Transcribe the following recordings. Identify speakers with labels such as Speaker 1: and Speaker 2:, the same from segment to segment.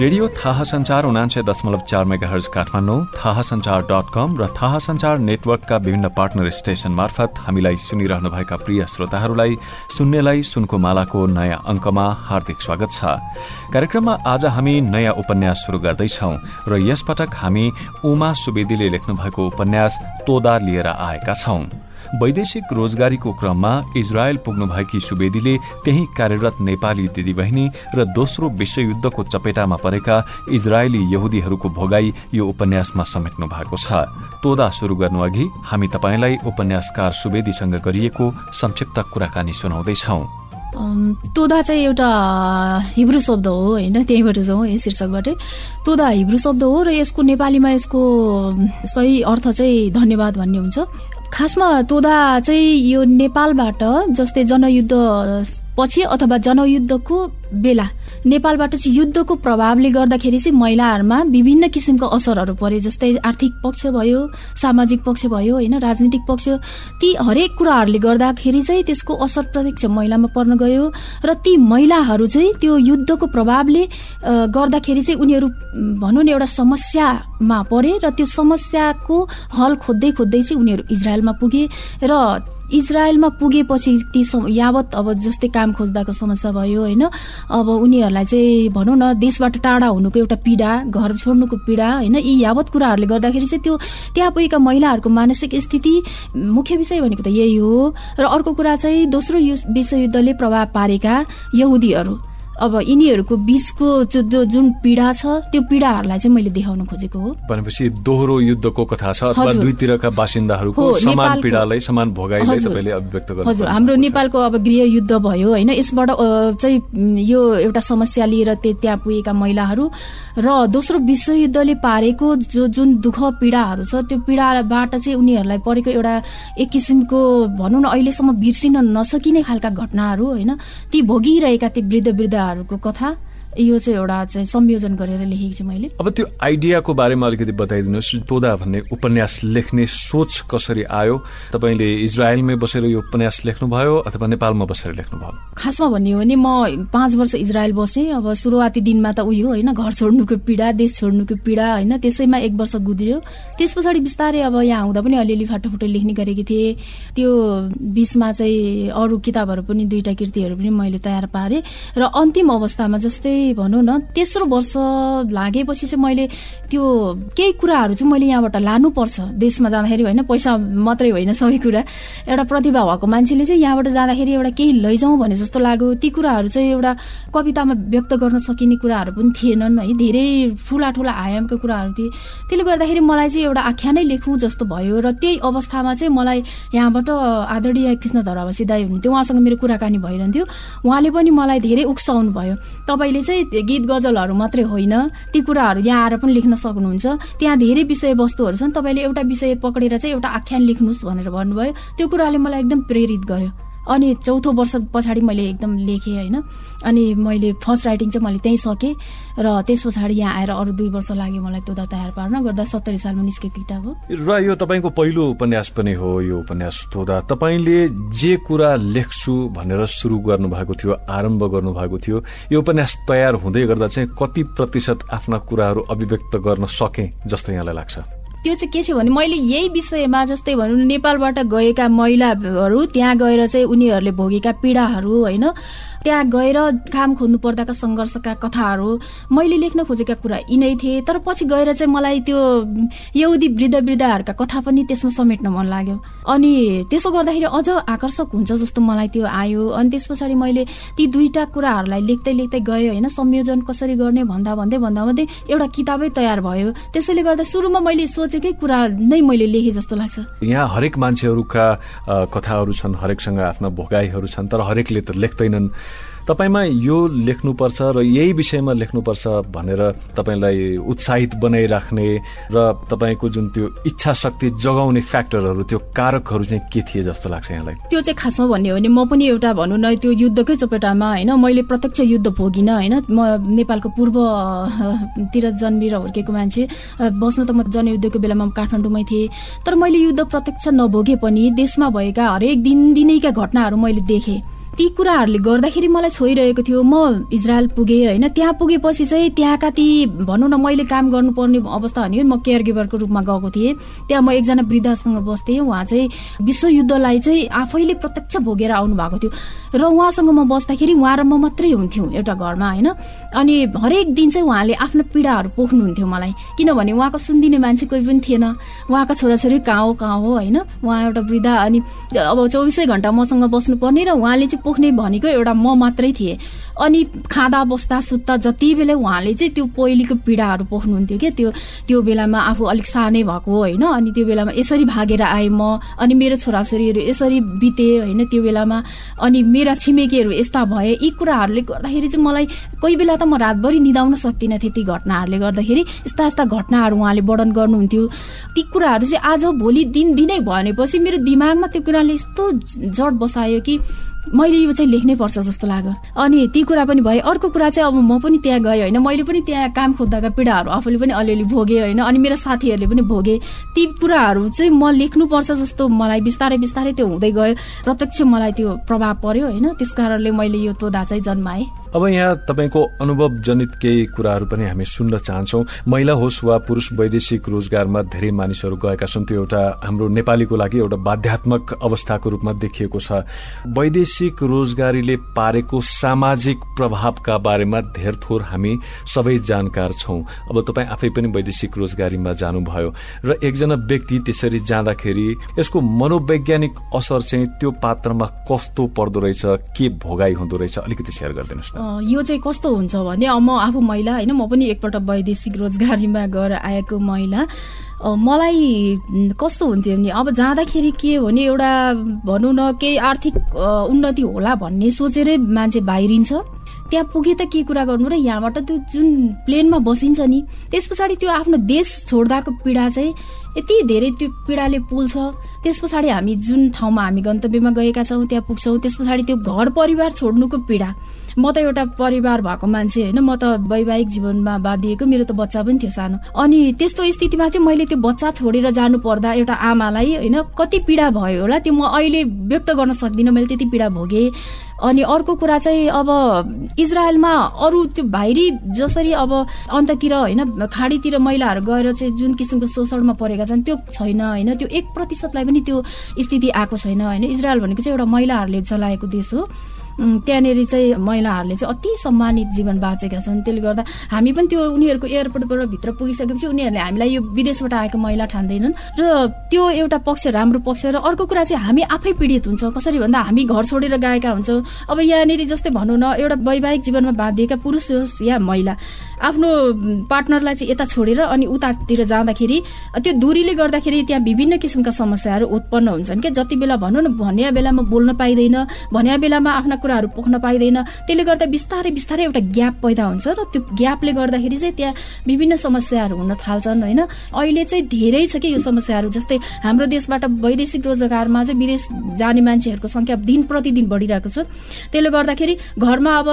Speaker 1: Radio थाहा संचार उनान्सय दशमलव चार मेगा हर्ज काठमाडौँ थाहा संचार डट कम र थाहा संचार नेटवर्कका विभिन्न पार्टनर स्टेशन मार्फत हामीलाई सुनिरहनुभएका प्रिय श्रोताहरूलाई सुन्नेलाई सुनको मालाको नयाँ अङ्कमा हार्दिक स्वागत छ। कार्यक्रममा आज हामी नयाँ उपन्यास शुरू गर्दैछौ र यसपटक हामी उमा सुवेदीले लेख्नुभएको उपन्यास तोदा लिएर आएका छौं। वैदेशिक रोजगारीको क्रममा इजरायल पुग्नुभएकी सुवेदीले त्यही कार्यरत नेपाली दिदीबहिनी र दोस्रो विश्वयुद्धको चपेटामा परेका इजरायली यहुदीहरूको भोगाई यो उपन्यासमा समेट्नु भएको छ। तोदा शुरू गर्नु अघि हामी तपाईँलाई उपन्यासकार सुवेदीसँग गरिएको संक्षिप्त कुराकानी सुनाउँदैछौ।
Speaker 2: तोदा चाहिँ एउटा हिब्रू शब्द हो होइन? त्यहीँबाट जाउँ यस शीर्षकबाटै। तोदा हिब्रू शब्द हो र यसको नेपालीमा यसको सही अर्थ चाहिँ धन्यवाद भन्ने हुन्छ। खासमा तोदा चाहिँ यो नेपालबाट जस्तै जनयुद्ध पछि अथवा जनयुद्धको बेला नेपालबाट चाहिँ युद्धको प्रभावले गर्दाखेरि चाहिँ महिलाहरूमा विभिन्न किसिमको असरहरू परे जस्तै आर्थिक पक्ष भयो सामाजिक पक्ष भयो होइन राजनीतिक पक्ष ती हरेक कुराहरूले गर्दाखेरि चाहिँ त्यसको असर प्रत्यक्ष महिलामा पर्न गयो र ती महिलाहरू चाहिँ त्यो युद्धको प्रभावले गर्दाखेरि चाहिँ उनीहरू भनौँ न एउटा समस्यामा परे र त्यो समस्याको हल खोज्दै खोज्दै चाहिँ उनीहरू इजरायलमा पुगे र इजरायलमा पुगेपछि ती यावत अब जस्तै काम खोज्दाको समस्या भयो होइन? अब उनीहरूलाई चाहिँ भनौँ न देशबाट टाढा हुनुको एउटा पीडा घर छोड्नुको पीडा होइन? यी यावत कुराहरूले गर्दाखेरि चाहिँ त्यो त्यहाँ पुगेका महिलाहरूको मानसिक स्थिति मुख्य विषय भनेको त यही हो। र अर्को कुरा चाहिँ दोस्रो विश्वयुद्धले प्रभाव पारेका यहुदीहरू। अब यिनीहरूको बिचको जुन पीडा छ त्यो पीडाहरूलाई चाहिँ मैले देखाउन खोजेको हो।
Speaker 1: भनेपछि दोहोरो युद्धको कथा छ अथवा दुईतिरका बासिन्दाहरूको समान पीडालाई समान भोगाईलाई तपाईँले अभिव्यक्त गर्नु
Speaker 2: हजुर। हाम्रो नेपालको अब गृह युद्ध भयो होइन? यसबाट चाहिँ यो एउटा समस्या लिएर त्यहाँ पुगेका महिलाहरू र दोस्रो विश्वयुद्धले पारेको जो जुन दुःख पीडाहरू छ त्यो पीडाबाट चाहिँ उनीहरूलाई परेको एउटा एक किसिमको भनौँ न अहिलेसम्म बिर्सिन नसकिने खालका घटनाहरू होइन? ती भोगिरहेका ती वृद्ध वृद्ध कुराहरूको कथा यो चाहिँ एउटा चाहिँ संयोजन गरेर लेखेको छु मैले।
Speaker 1: अब त्यो आइडियाको बारेमा अलिकति बताइदिनुहोस्। तोदा भन्ने उपन्यास लेख्ने सोच कसरी आयो? तपाईँले इजरायलमै बसेर यो उपन्यास लेख्नुभयो अथवा नेपालमा बसेर लेख्नुभयो?
Speaker 2: खासमा भन्ने हो भने म पाँच वर्ष इजरायल बसेँ। अब सुरुवाती दिनमा त उयो होइन घर छोड्नुको पीडा देश छोड्नुको पीडा होइन त्यसैमा एक वर्ष गुज्रियो। त्यस पछाडि बिस्तारै अब यहाँ आउँदा पनि अलिअलि फाटोफुटो लेख्ने गरेकी थिएँ। त्यो बिचमा चाहिँ अरू किताबहरू पनि दुईवटा कृतिहरू पनि मैले तयार पारेँ। र अन्तिम अवस्थामा जस्तै भनौँ न तेस्रो वर्ष लागेपछि चाहिँ मैले त्यो केही कुराहरू चाहिँ मैले यहाँबाट लानुपर्छ। देशमा जाँदाखेरि होइन पैसा मात्रै होइन सबै कुरा। एउटा प्रतिभा भएको मान्छेले चाहिँ यहाँबाट जाँदाखेरि एउटा केही लैजाउँ भने जस्तो लाग्यो। ती कुराहरू चाहिँ एउटा कवितामा व्यक्त गर्न सकिने कुराहरू पनि थिएनन् है। धेरै ठुला ठुला आयामका कुराहरू थिए। त्यसले गर्दाखेरि मलाई चाहिँ एउटा आख्यानै लेखौँ जस्तो भयो र त्यही अवस्थामा चाहिँ मलाई यहाँबाट आदरणीय कृष्ण धरावासी दाई हुनुहुन्थ्यो। उहाँसँग मेरो कुराकानी भइरहन्थ्यो। उहाँले पनि मलाई धेरै उक्साउनु भयो तपाईँले चाहिँ गीत गजलहरू मात्रै होइन। ती कुराहरू यहाँ आएर पनि लेख्न सक्नुहुन्छ। त्यहाँ धेरै विषयवस्तुहरू छन्। तपाईँले एउटा विषय पक्रेर चाहिँ एउटा आख्यान लेख्नुहोस् भनेर भन्नुभयो। त्यो कुराले मलाई एकदम प्रेरित गर्यो। अनि चौथो वर्ष पछाडि मैले एकदम लेखेँ होइन। अनि मैले फर्स्ट राइटिङ चाहिँ मैले त्यहीँ सकेँ र त्यस पछाडि यहाँ आएर अरू दुई वर्ष लाग्यो मलाई तोदा तयार पार्न गर्दा सत्तरी सालमा निस्केको किताब हो।
Speaker 1: र यो तपाईँको पहिलो उपन्यास पनि हो यो उपन्यास तोदा तपाईँले जे कुरा लेख्छु भनेर सुरु गर्नुभएको थियो आरम्भ गर्नुभएको थियो यो उपन्यास तयार हुँदै गर्दा चाहिँ कति प्रतिशत आफ्ना कुराहरू अभिव्यक्त गर्न सके जस्तो यहाँलाई लाग्छ?
Speaker 2: त्यो चाहिँ के छ भने मैले यही विषयमा जस्तै भनौँ नेपालबाट गएका महिलाहरू त्यहाँ गएर चाहिँ उनीहरूले भोगेका पीडाहरू होइन? त्यहाँ गएर काम खोज्नु पर्दाका सङ्घर्षका कथाहरू मैले लेख्न खोजेका कुरा यिनै थिए। तर पछि गएर चाहिँ मलाई त्यो यौदी वृद्ध वृद्धहरूका कथा पनि त्यसमा समेट्न मन लाग्यो। अनि त्यसो गर्दाखेरि अझ आकर्षक हुन्छ जस्तो मलाई त्यो आयो। अनि त्यस पछाडि मैले ती दुईटा कुराहरूलाई लेख्दै लेख्दै गएँ होइन? संयोजन कसरी गर्ने भन्दा भन्दै भन्दा भन्दै एउटा किताबै तयार भयो। त्यसैले गर्दा सुरुमा मैले सोचेकै कुरा नै मैले लेखेँ जस्तो लाग्छ।
Speaker 1: यहाँ हरेक मान्छेहरूका कथाहरू छन् हरेकसँग आफ्ना भोगाईहरू छन् तर हरेकले त लेख्दैनन्। तपाईँमा यो लेख्नुपर्छ र यही विषयमा लेख्नुपर्छ भनेर तपाईँलाई उत्साहित बनाइराख्ने र तपाईँको जुन त्यो इच्छा शक्ति जगाउने फ्याक्टरहरू त्यो कारकहरू चाहिँ के थिए जस्तो लाग्छ यहाँलाई?
Speaker 2: त्यो चाहिँ खासमा भन्ने हो भने म पनि एउटा भनौँ न त्यो युद्धकै चपेटामा होइन मैले प्रत्यक्ष युद्ध भोगिनँ होइन। म नेपालको पूर्वतिर जन्मेर हुर्केको मान्छे। बस्न त म जनयुद्धको बेलामा काठमाडौँमै थिएँ। तर मैले युद्ध प्रत्यक्ष नभोगे पनि देशमा भएका हरेक दिन दिनैका घटनाहरू मैले देखेँ। ती कुराहरूले गर्दाखेरि मलाई छोइरहेको थियो म इजरायल पुगेँ होइन त्यहाँ पुगेपछि चाहिँ त्यहाँका ती भनौँ न मैले काम गर्नुपर्ने अवस्था भने म केयर गिभरको रूपमा गएको थिएँ। त्यहाँ म एकजना वृद्धासँग बस्थेँ उहाँ चाहिँ विश्वयुद्धलाई चाहिँ आफैले प्रत्यक्ष भोगेर आउनु भएको थियो। र उहाँसँग म बस्दाखेरि उहाँ र म मात्रै हुन्थ्यौँ एउटा घरमा होइन। अनि हरेक दिन चाहिँ उहाँले आफ्नो पीडाहरू पोख्नुहुन्थ्यो मलाई। किनभने उहाँको सुनिदिने मान्छे कोही पनि थिएन। उहाँका छोराछोरी कहाँ हो कहाँ हो होइन। उहाँ एउटा वृद्धा अनि अब चौबिसै घन्टा मसँग बस्नुपर्ने र उहाँले चाहिँ पोख्ने भनेको एउटा म मात्रै थिएँ। अनि खाँदा बस्दा सुत्दा जति बेला उहाँले चाहिँ त्यो पहिलेको पीडाहरू पोख्नुहुन्थ्यो क्या त्यो त्यो बेलामा आफू अलिक सानै भएको होइन अनि त्यो बेलामा यसरी भागेर आएँ म अनि मेरो छोराछोरीहरू यसरी बिते होइन त्यो बेलामा अनि मेरा छिमेकीहरू यस्ता भए यी कुराहरूले गर्दाखेरि चाहिँ मलाई कोही बेला त म रातभरि निदाउन सक्दिनँ थिएँ ती घटनाहरूले गर्दाखेरि। यस्ता यस्ता घटनाहरू उहाँले वर्णन गर्नुहुन्थ्यो। ती कुराहरू चाहिँ आज भोलि दिन दिनै भनेपछि मेरो दिमागमा त्यो कुराले यस्तो जड बसायो कि मैले यो चाहिँ लेख्नै पर्छ जस्तो लाग्यो। अनि ती कुरा पनि भयो अर्को कुरा चाहिँ अब म पनि त्यहाँ गएँ होइन। मैले पनि त्यहाँ काम खोज्दाका पीडाहरू आफूले पनि अलिअलि भोगेँ होइन। अनि मेरो साथीहरूले पनि भोगे। ती कुराहरू चाहिँ म लेख्नुपर्छ जस्तो मलाई बिस्तारै बिस्तारै त्यो हुँदै गयो। प्रत्यक्ष मलाई त्यो प्रभाव पर्यो होइन। त्यस मैले यो तोदा चाहिँ जन्माएँ।
Speaker 1: अब यहाँ तपाईँको अनुभव जनित केही कुराहरू पनि हामी सुन्न चाहन्छौँ। महिला होस् वा पुरुष वैदेशिक रोजगारमा धेरै मानिसहरू गएका छन्। त्यो एउटा हाम्रो नेपालीको लागि एउटा बाध्यात्मक अवस्थाको रूपमा देखिएको छ। वैदेशिक रोजगारीले पारेको सामाजिक प्रभावका बारेमा धेर थोर हामी सबै जानकार छौँ। अब तपाईँ आफै पनि वैदेशिक रोजगारीमा जानुभयो र एकजना व्यक्ति त्यसरी जाँदाखेरि यसको मनोवैज्ञानिक असर चाहिँ त्यो पात्रमा कस्तो पर्दो रहेछ के भोगाई हुँदो रहेछ अलिकति सेयर गरिदिनुहोस्
Speaker 2: यो चाहिँ कस्तो हुन्छ भने म आफू महिला होइन म पनि एकपल्ट वैदेशिक रोजगारीमा गएर आएको महिला। मलाई कस्तो हुन्थ्यो भने अब जाँदाखेरि के हो भने एउटा भनौँ न केही आर्थिक उन्नति होला भन्ने सोचेरै मान्छे बाहिरिन्छ। त्यहाँ पुगे त के कुरा गर्नु र यहाँबाट त्यो जुन प्लेनमा बसिन्छ नि त्यस पछाडि त्यो आफ्नो देश छोड्दाको पीडा चाहिँ यति धेरै त्यो पीडाले पुल्छ। त्यस पछाडि हामी जुन ठाउँमा हामी गन्तव्यमा गएका छौँ त्यहाँ पुग्छौँ त्यस पछाडि त्यो घर परिवार छोड्नुको पीडा। म त एउटा परिवार भएको मान्छे होइन म त वैवाहिक जीवनमा बाँधिएको मेरो त बच्चा पनि थियो सानो। अनि त्यस्तो स्थितिमा चाहिँ मैले त्यो बच्चा छोडेर जानु पर्दा एउटा आमालाई होइन कति पीडा भयो होला त्यो म अहिले व्यक्त गर्न सक्दिनँ मैले त्यति पीडा भोगेँ। अनि अर्को कुरा चाहिँ अब इजरायलमा अरू त्यो बाहिरी जसरी अब अन्ततिर होइन खाडीतिर महिलाहरू गएर चाहिँ जुन किसिमको शोषणमा परेका छन् त्यो छैन होइन त्यो एक प्रतिशतलाई पनि त्यो स्थिति आएको छैन होइन। इजरायल भनेको चाहिँ एउटा महिलाहरूले चलाएको देश हो। त्यहाँनिर चाहिँ महिलाहरूले चाहिँ अति सम्मानित जीवन बाँचेका छन्। त्यसले गर्दा हामी पनि त्यो उनीहरूको एयरपोर्टबाट भित्र पुगिसकेपछि उनीहरूले हामीलाई यो विदेशबाट आएको महिला ठान्दैनन् र त्यो एउटा पक्ष राम्रो पक्ष र अर्को कुरा चाहिँ हामी आफै पीडित हुन्छ। कसरी भन्दा हामी घर छोडेर गएका हुन्छौँ। अब यहाँनिर जस्तै भनौँ न एउटा वैवाहिक जीवनमा बाँधिएका पुरुष होस् या महिला आफ्नो पार्टनरलाई चाहिँ यता छोडेर अनि उतातिर जाँदाखेरि त्यो दूरीले गर्दाखेरि त्यहाँ विभिन्न किसिमका समस्याहरू उत्पन्न हुन्छन् क्या जति बेला भनौँ न भन्या बेलामा बोल्न पाइँदैन भन्या बेलामा आफ्ना कुराहरू पोख्न पाइँदैन। त्यसले गर्दा बिस्तारै बिस्तारै एउटा ग्याप पैदा हुन्छ र त्यो ग्यापले गर्दाखेरि चाहिँ त्यहाँ विभिन्न समस्याहरू हुन थाल्छन् होइन? अहिले चाहिँ धेरै छ कि यो समस्याहरू जस्तै हाम्रो देशबाट वैदेशिक रोजगारमा चाहिँ विदेश जाने मान्छेहरूको सङ्ख्या दिन प्रतिदिन बढिरहेको छ। त्यसले गर्दाखेरि घरमा अब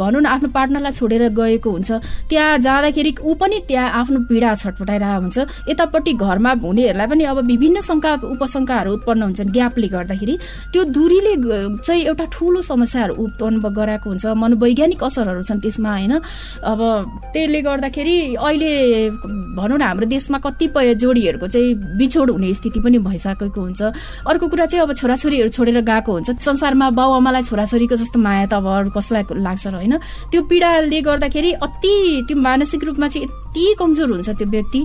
Speaker 2: भनौँ न आफ्नो पार्टनरलाई छोडेर गएको हुन्छ। त्यहाँ जाँदाखेरि ऊ पनि त्यहाँ आफ्नो पीडा छटपटाइरहेको हुन्छ। यतापट्टि घरमा हुनेहरूलाई पनि अब विभिन्न शङ्का उपशङ्काहरू उत्पन्न हुन्छन् ग्यापले गर्दाखेरि। त्यो दूरीले चाहिँ एउटा ठुलो समस्याहरू उत्पन्न गराएको हुन्छ। मनोवैज्ञानिक असरहरू छन् त्यसमा होइन? अब त्यसले गर्दाखेरि अहिले भनौँ न हाम्रो देशमा कतिपय जोडीहरूको चाहिँ बिछोड हुने स्थिति पनि भइसकेको हुन्छ। अर्को कुरा चाहिँ अब छोराछोरीहरू छोडेर गएको हुन्छ। संसारमा बाउ आमालाई छोराछोरीको जस्तो माया त अब कसलाई लाग्छ र होइन? त्यो पीडाले गर्दाखेरि अति त्यो मानसिक रूपमा चाहिँ यति कमजोर हुन्छ त्यो व्यक्ति।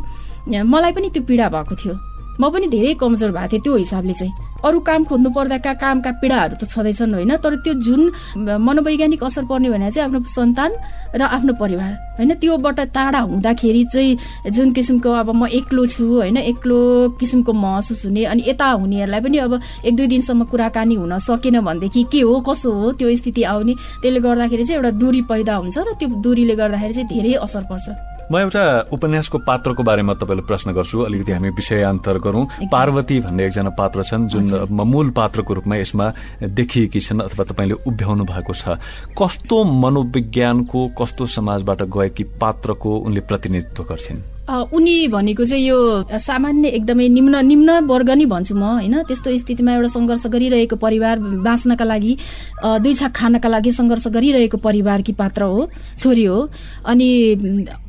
Speaker 2: मलाई पनि त्यो पीडा भएको थियो। म पनि धेरै कमजोर भएको थिएँ त्यो हिसाबले चाहिँ। अरू काम खोज्नु पर्दाका कामका पीडाहरू त छँदैछन् होइन? तर त्यो जुन मनोवैज्ञानिक असर पर्ने भने चाहिँ आफ्नो सन्तान र आफ्नो परिवार होइन? त्योबाट टाढा हुँदाखेरि चाहिँ जुन किसिमको अब म एक्लो छु होइन? एक्लो किसिमको महसुस हुने अनि यता हुनेहरूलाई पनि अब एक दुई दिनसम्म कुराकानी हुन सकेन भनेदेखि के हो कसो हो त्यो स्थिति आउने त्यसले गर्दाखेरि चाहिँ एउटा दूरी पैदा हुन्छ र त्यो दूरीले गर्दाखेरि चाहिँ धेरै असर पर्छ।
Speaker 1: म एउटा उपन्यासको पात्रको बारेमा तपाईँलाई प्रश्न गर्छु। अलिकति हामी विषयान्तर गरौँ। पार्वती भन्ने एकजना पात्र छन् जुन मूल पात्रको रूपमा यसमा देखिएकी छन् अथवा तपाईँले उभ्याउनु भएको छ। कस्तो मनोविज्ञानको कस्तो समाजबाट गएकी पात्रको उनले प्रतिनिधित्व गर्छिन्?
Speaker 2: उनी भनेको चाहिँ यो सामान्य एकदमै निम्न निम्न वर्ग नै भन्छु म होइन? त्यस्तो स्थितिमा एउटा सङ्घर्ष गरिरहेको परिवार बाँच्नका लागि दुई छाक खानका लागि सङ्घर्ष गरिरहेको परिवारकी पात्र हो छोरी हो। अनि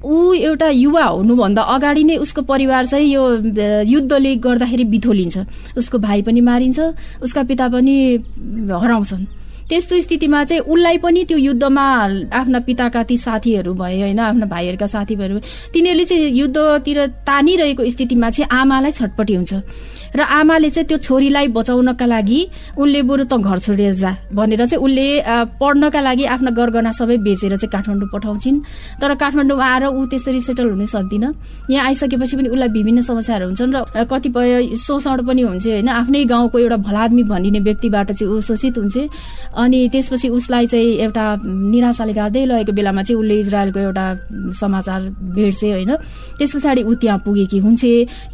Speaker 2: ऊ एउटा युवा हुनुभन्दा अगाडि नै उसको परिवार चाहिँ यो युद्धले गर्दाखेरि बिथोलिन्छ। उसको भाइ पनि मारिन्छ उसका पिता पनि हराउँछन्। त्यस्तो स्थितिमा चाहिँ उसलाई पनि त्यो युद्धमा आफ्ना पिताका ती साथीहरू भए होइन आफ्ना भाइहरूका साथीहरू तिनीहरूले चाहिँ युद्धतिर तानिरहेको स्थितिमा चाहिँ आमालाई छटपटी हुन्छ। र आमाले चाहिँ त्यो छोरीलाई बचाउनका लागि उनले बरु त घर छोडेर जा भनेर चाहिँ उसले पढ्नका लागि आफ्ना गरगना सबै बेचेर चाहिँ काठमाडौँ पठाउँछिन्। तर काठमाडौँ आएर ऊ त्यसरी सेटल हुन सक्दिन। यहाँ आइसकेपछि पनि उसलाई विभिन्न समस्याहरू हुन्छन् र कतिपय शोषण पनि हुन्छ होइन। आफ्नै गाउँको एउटा भलादमी भनिने व्यक्तिबाट चाहिँ ऊ शोषित हुन्छ। अनि त्यसपछि उसलाई चाहिँ एउटा निराशाले गाँदै लगेको बेलामा चाहिँ उसले इजरायलको एउटा समाचार भेट्छ होइन। त्यस पछाडि ऊ त्यहाँ पुगेकी हुन्छ।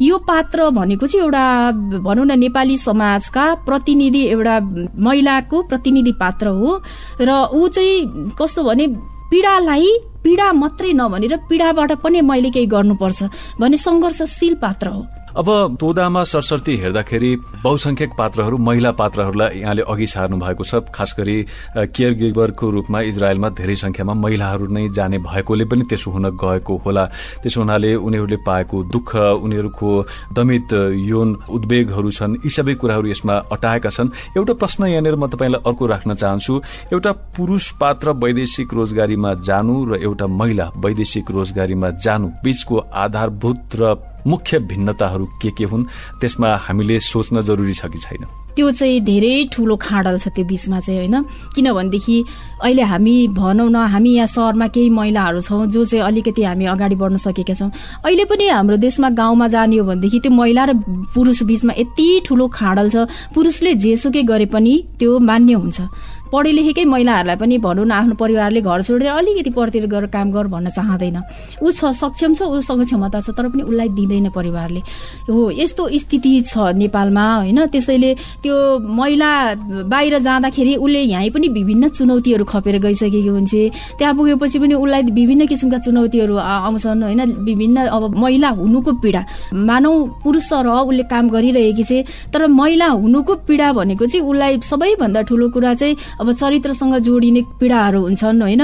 Speaker 2: यो पात्र भनेको चाहिँ एउटा भनौँ न नेपाली समाजका प्रतिनिधि एउटा महिलाको प्रतिनिधि पात्र हो। र ऊ चाहिँ कस्तो भने पीडालाई पीडा मात्रै नभनेर पीडाबाट पनि मैले केही गर्नुपर्छ भन्ने सङ्घर्षशील पात्र हो।
Speaker 1: अब तोदामा सरसर्ती हेर्दाखेरि बहुसंख्यक पात्रहरू महिला पात्रहरूलाई यहाँले अघि सार्नु भएको छ। खास गरी केयर गिभरको रूपमा इजरायलमा धेरै संख्यामा महिलाहरू नै जाने भएकोले पनि त्यसो हुन गएको होला। त्यसो हुनाले उनीहरूले पाएको दुःख उनीहरूको दमित यौन उद्वेगहरू छन् यी सबै कुराहरू यसमा अटाएका छन्। एउटा प्रश्न यहाँनिर म तपाईँलाई अर्को राख्न चाहन्छु। एउटा पुरुष पात्र वैदेशिक रोजगारीमा जानु र एउटा महिला वैदेशिक रोजगारीमा जानु बीचको आधारभूत र मुख्य भिन्नताहरू के के हुन् त्यसमा हामीले सोच्न जरुरी छ कि छैन?
Speaker 2: त्यो चाहिँ धेरै ठुलो खाडल छ त्यो बिचमा चाहिँ होइन? किनभनेदेखि अहिले हामी भनौँ न हामी यहाँ सहरमा केही महिलाहरू छौँ जो चाहिँ अलिकति हामी अगाडि बढ्न सकेका छौँ। अहिले पनि हाम्रो देशमा गाउँमा जाने हो भनेदेखि त्यो महिला र पुरुष बिचमा यति ठुलो खाडल छ। पुरुषले जेसुकै गरे पनि त्यो मान्य हुन्छ। पढे लेखेकै महिलाहरूलाई पनि भनौँ न आफ्नो परिवारले घर छोडेर अलिकति परतिर गएर काम गर भन्न चाहँदैन। ऊ छ सक्षम छ उसँग क्षमता छ तर पनि उसलाई दिँदैन परिवारले। हो यस्तो स्थिति छ नेपालमा होइन? त्यसैले त्यो महिला बाहिर जाँदाखेरि उसले यहीँ पनि विभिन्न चुनौतीहरू खपेर गइसकेको हुन्छ। त्यहाँ पुगेपछि पनि उसलाई विभिन्न किसिमका चुनौतीहरू आउँछन् होइन? विभिन्न अब महिला हुनुको पीडा। मानौ पुरुष र उसले काम गरिरहेकी छ तर महिला हुनुको पीडा भनेको चाहिँ उसलाई सबैभन्दा ठुलो कुरा चाहिँ अब चरित्रसँग जोडिने पीडाहरू हुन्छन् होइन?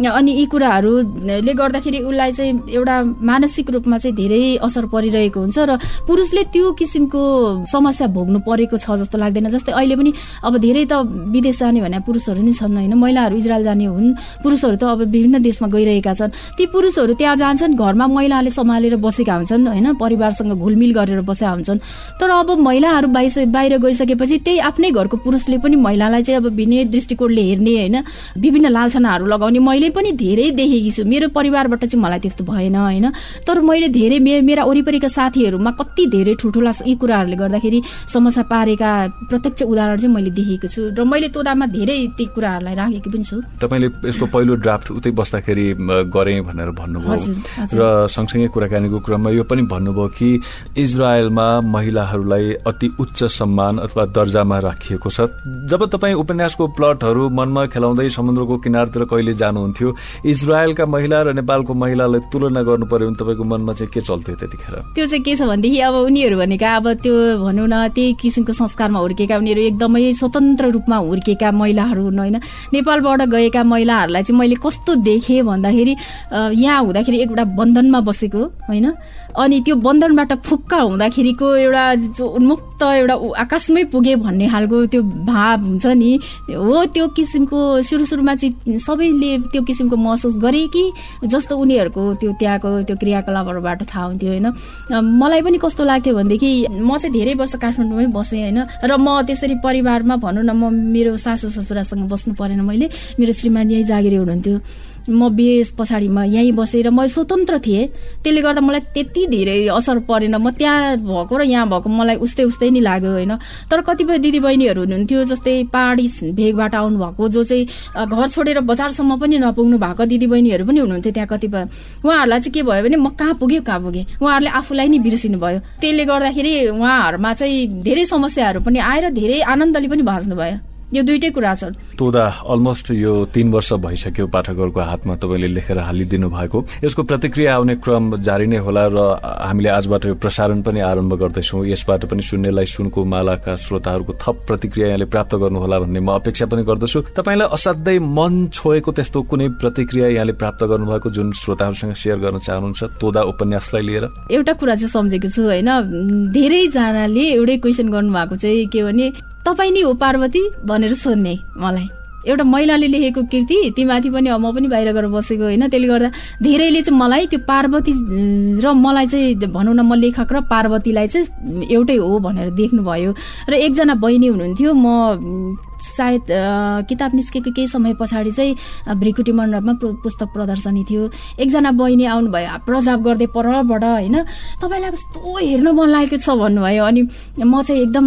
Speaker 2: अनि यी कुराहरूले गर्दाखेरि उसलाई चाहिँ एउटा मानसिक रूपमा चाहिँ धेरै असर परिरहेको हुन्छ र पुरुषले त्यो किसिमको समस्या भोग्नु परेको छ जस्तो लाग्दैन। जस्तै अहिले पनि अब धेरै त विदेश जाने भने पुरुषहरू नै छन् होइन? महिलाहरू इजरायल जाने हुन् पुरुषहरू त अब विभिन्न देशमा गइरहेका छन्। ती पुरुषहरू त्यहाँ जान्छन् घरमा महिलाले सम्हालेर बसेका हुन्छन् होइन? परिवारसँग घुलमिल गरेर बसेका हुन्छन्। तर अब महिलाहरू बाहिर गइसकेपछि त्यही आफ्नै घरको पुरुषले पनि महिलालाई चाहिँ अब भिन्न दृष्टिकोणले हेर्ने होइन विभिन्न लालछनाहरू लगाउने मैले पनि धेरै देखेकी छु। मेरो परिवारबाट चाहिँ मलाई त्यस्तो भएन होइन। तर मैले धेरै मेरा वरिपरिका साथीहरूमा कति धेरै ठुल्ठुला यी कुराहरूले गर्दाखेरि समस्या पारेका प्रत्यक्ष उदाहरण चाहिँ मैले देखेको छु। र मैले तोदामा धेरै ती कुराहरूलाई राखेको पनि छु।
Speaker 1: तपाईँले यसको पहिलो ड्राफ्ट उतै बस्दाखेरि गरेँ भनेर भन्नुभयो। र सँगसँगै कुराकानीको क्रममा यो पनि भन्नुभयो कि इजरायलमा महिलाहरूलाई अति उच्च सम्मान अथवा दर्जामा राखिएको छ। जब तपाईँ उपन्यासको प्लटहरू मनमा खेलाउँदै समुद्रको किनारतिर कहिले जानुहुन्थ्यो? इजरायलका महिला र नेपालको महिलालाई तुलना गर्नु पर्यो भने तपाईँको मनमा चाहिँ के चल्थ्यो त्यतिखेर?
Speaker 2: त्यो चाहिँ के छ भनेदेखि अब उनीहरू भनेका अब त्यो भनौँ न त्यही किसिमको संस्कारमा हुर्केका उनीहरू एकदमै स्वतन्त्र रूपमा हुर्केका महिलाहरू हुन् होइन? नेपालबाट गएका महिलाहरूलाई चाहिँ मैले कस्तो देखेँ भन्दाखेरि यहाँ हुँदाखेरि एउटा बन्धनमा बसेको होइन? अनि त्यो बन्धनबाट फुक्का हुँदाखेरिको एउटा उन्मुक्त एउटा आकाशमै पुगे भन्ने खालको त्यो भाव हुन्छ नि। हो त्यो किसिमको सुरु सुरुमा चाहिँ सबैले त्यो किसिमको महसुस गरे कि जस्तो उनीहरूको त्यो त्यहाँको त्यो क्रियाकलापहरूबाट थाहा हुन्थ्यो होइन। मलाई पनि कस्तो लाग्थ्यो भनेदेखि म चाहिँ धेरै वर्ष काठमाडौँमै बसेँ होइन। र म त्यसरी परिवारमा भनौँ न म मेरो सासु ससुरासँग बस्नु परेन मैले मेरो श्रीमान यहीँ जागिरी हुनुहुन्थ्यो। म बिहे पछाडिमा यहीँ बसेर म स्वतन्त्र थिएँ। त्यसले गर्दा मलाई त्यति धेरै असर परेन। म त्यहाँ भएको र यहाँ भएको मलाई उस्तै उस्तै नै लाग्यो होइन। तर कतिपय दिदीबहिनीहरू हुनुहुन्थ्यो जस्तै पहाडी भेगबाट आउनुभएको जो चाहिँ घर छोडेर बजारसम्म पनि नपुग्नु भएको दिदीबहिनीहरू पनि हुनुहुन्थ्यो त्यहाँ कतिपय। उहाँहरूलाई चाहिँ के भयो भने म कहाँ पुगेँ कहाँ पुगेँ? उहाँहरूले आफूलाई नै बिर्सिनु भयो। त्यसले गर्दाखेरि उहाँहरूमा चाहिँ धेरै समस्याहरू पनि आएर धेरै आनन्दले पनि भाँच्नु भयो। यो दुइटै कुरा छ
Speaker 1: तोदा अलमोस्ट यो तीन वर्ष भइसक्यो पाठकहरूको हातमा तपाईँले लेखेर हालिदिनु भएको। यसको प्रतिक्रिया आउने क्रम जारी नै होला र हामीले आजबाट यो प्रसारण पनि आरम्भ गर्दैछौँ। यसबाट पनि सुन्नेलाई सुनको मालाका श्रोताहरूको थप प्रतिक्रिया यहाँले प्राप्त गर्नुहोला भन्ने म अपेक्षा पनि गर्दछु। तपाईँलाई असाध्यै मन छोएको त्यस्तो कुनै प्रतिक्रिया यहाँले प्राप्त गर्नुभएको जुन श्रोताहरूसँग सेयर गर्न चाहनुहुन्छ? तोदा उपन्यासलाई लिएर।
Speaker 2: एउटा कुरा चाहिँ सम्झेको छु होइन। धेरैजनाले एउटै क्वेसन गर्नुभएको चाहिँ के भने तपाईँ नै हो पार्वती भनेर सोध्ने मलाई। एउटा महिलाले लेखेको कृति तीमाथि पनि म पनि बाहिर गएर बसेको होइन। त्यसले गर्दा धेरैले चाहिँ मलाई त्यो पार्वती र मलाई चाहिँ भनौँ न म लेखक र पार्वतीलाई चाहिँ एउटै हो भनेर देख्नुभयो। र एकजना बहिनी हुनुहुन्थ्यो। म सायद किताब निस्केको केही समय पछाडि चाहिँ भ्रिकुटी मण्डपमा पुस्तक प्रदर्शनी थियो। एकजना बहिनी आउनुभयो प्रजाव गर्दै परबाट होइन। तपाईँलाई कस्तो हेर्न मन लागेको छ भन्नुभयो। अनि म चाहिँ एकदम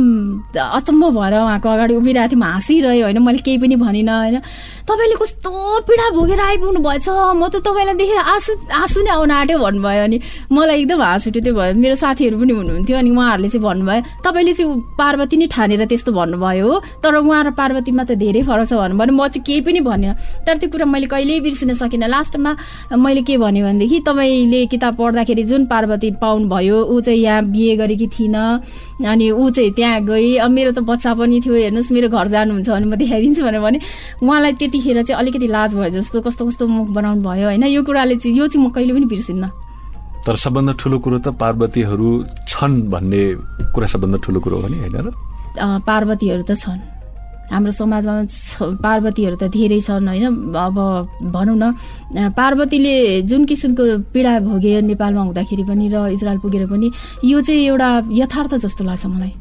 Speaker 2: अचम्म भएर उहाँको अगाडि उभिरहेको थिएँ। हाँसिरह्यो होइन। मैले केही पनि भनिनँ। होइन? तपाईँले कस्तो पीडा भोगेर आइपुग्नु भएछ म त तपाईँलाई देखेर आँसु आँसु नै आउन आँट्यो भन्नुभयो अनि मलाई एकदम हाँस उठ्यो। त्यो भयो मेरो साथीहरू पनि हुनुहुन्थ्यो अनि उहाँहरूले चाहिँ भन्नुभयो तपाईँले चाहिँ पार्वती नै ठानेर त्यस्तो भन्नुभयो हो। तर उहाँ र पार्वतीमा त धेरै फरक छ भन्नुभयो म चाहिँ केही पनि भनिनँ तर त्यो कुरा मैले कहिल्यै बिर्सिन सकिनँ। लास्टमा मैले के भने भनेदेखि तपाईँले किताब पढ्दाखेरि जुन पार्वती पाउनुभयो ऊ चाहिँ यहाँ बिहे गरेकी थिइनँ अनि ऊ चाहिँ त्यहाँ गई। अब मेरो त बच्चा पनि थियो हेर्नुहोस् मेरो घर जानुहुन्छ भने म देखाइदिन्छु भनेर भने उहाँलाई त्यतिखेर चाहिँ अलिकति लाज भयो जस्तो कस्तो कस्तो मुख बनाउनु भयो होइन? यो कुराले चाहिँ यो चाहिँ म कहिले पनि बिर्सिन्न।
Speaker 1: तर सबभन्दा ठुलो कुरो त पार्वतीहरू छन् भन्ने कुरा सबभन्दा ठुलो कुरो हो नि होइन र?
Speaker 2: पार्वतीहरू त छन्। हाम्रो समाजमा पार्वतीहरू त धेरै छन् होइन? अब भनौँ न पार्वतीले जुन किसिमको पीडा भोगे नेपालमा हुँदाखेरि पनि र इजरायल पुगेर पनि यो चाहिँ एउटा यथार्थ जस्तो लाग्छ मलाई।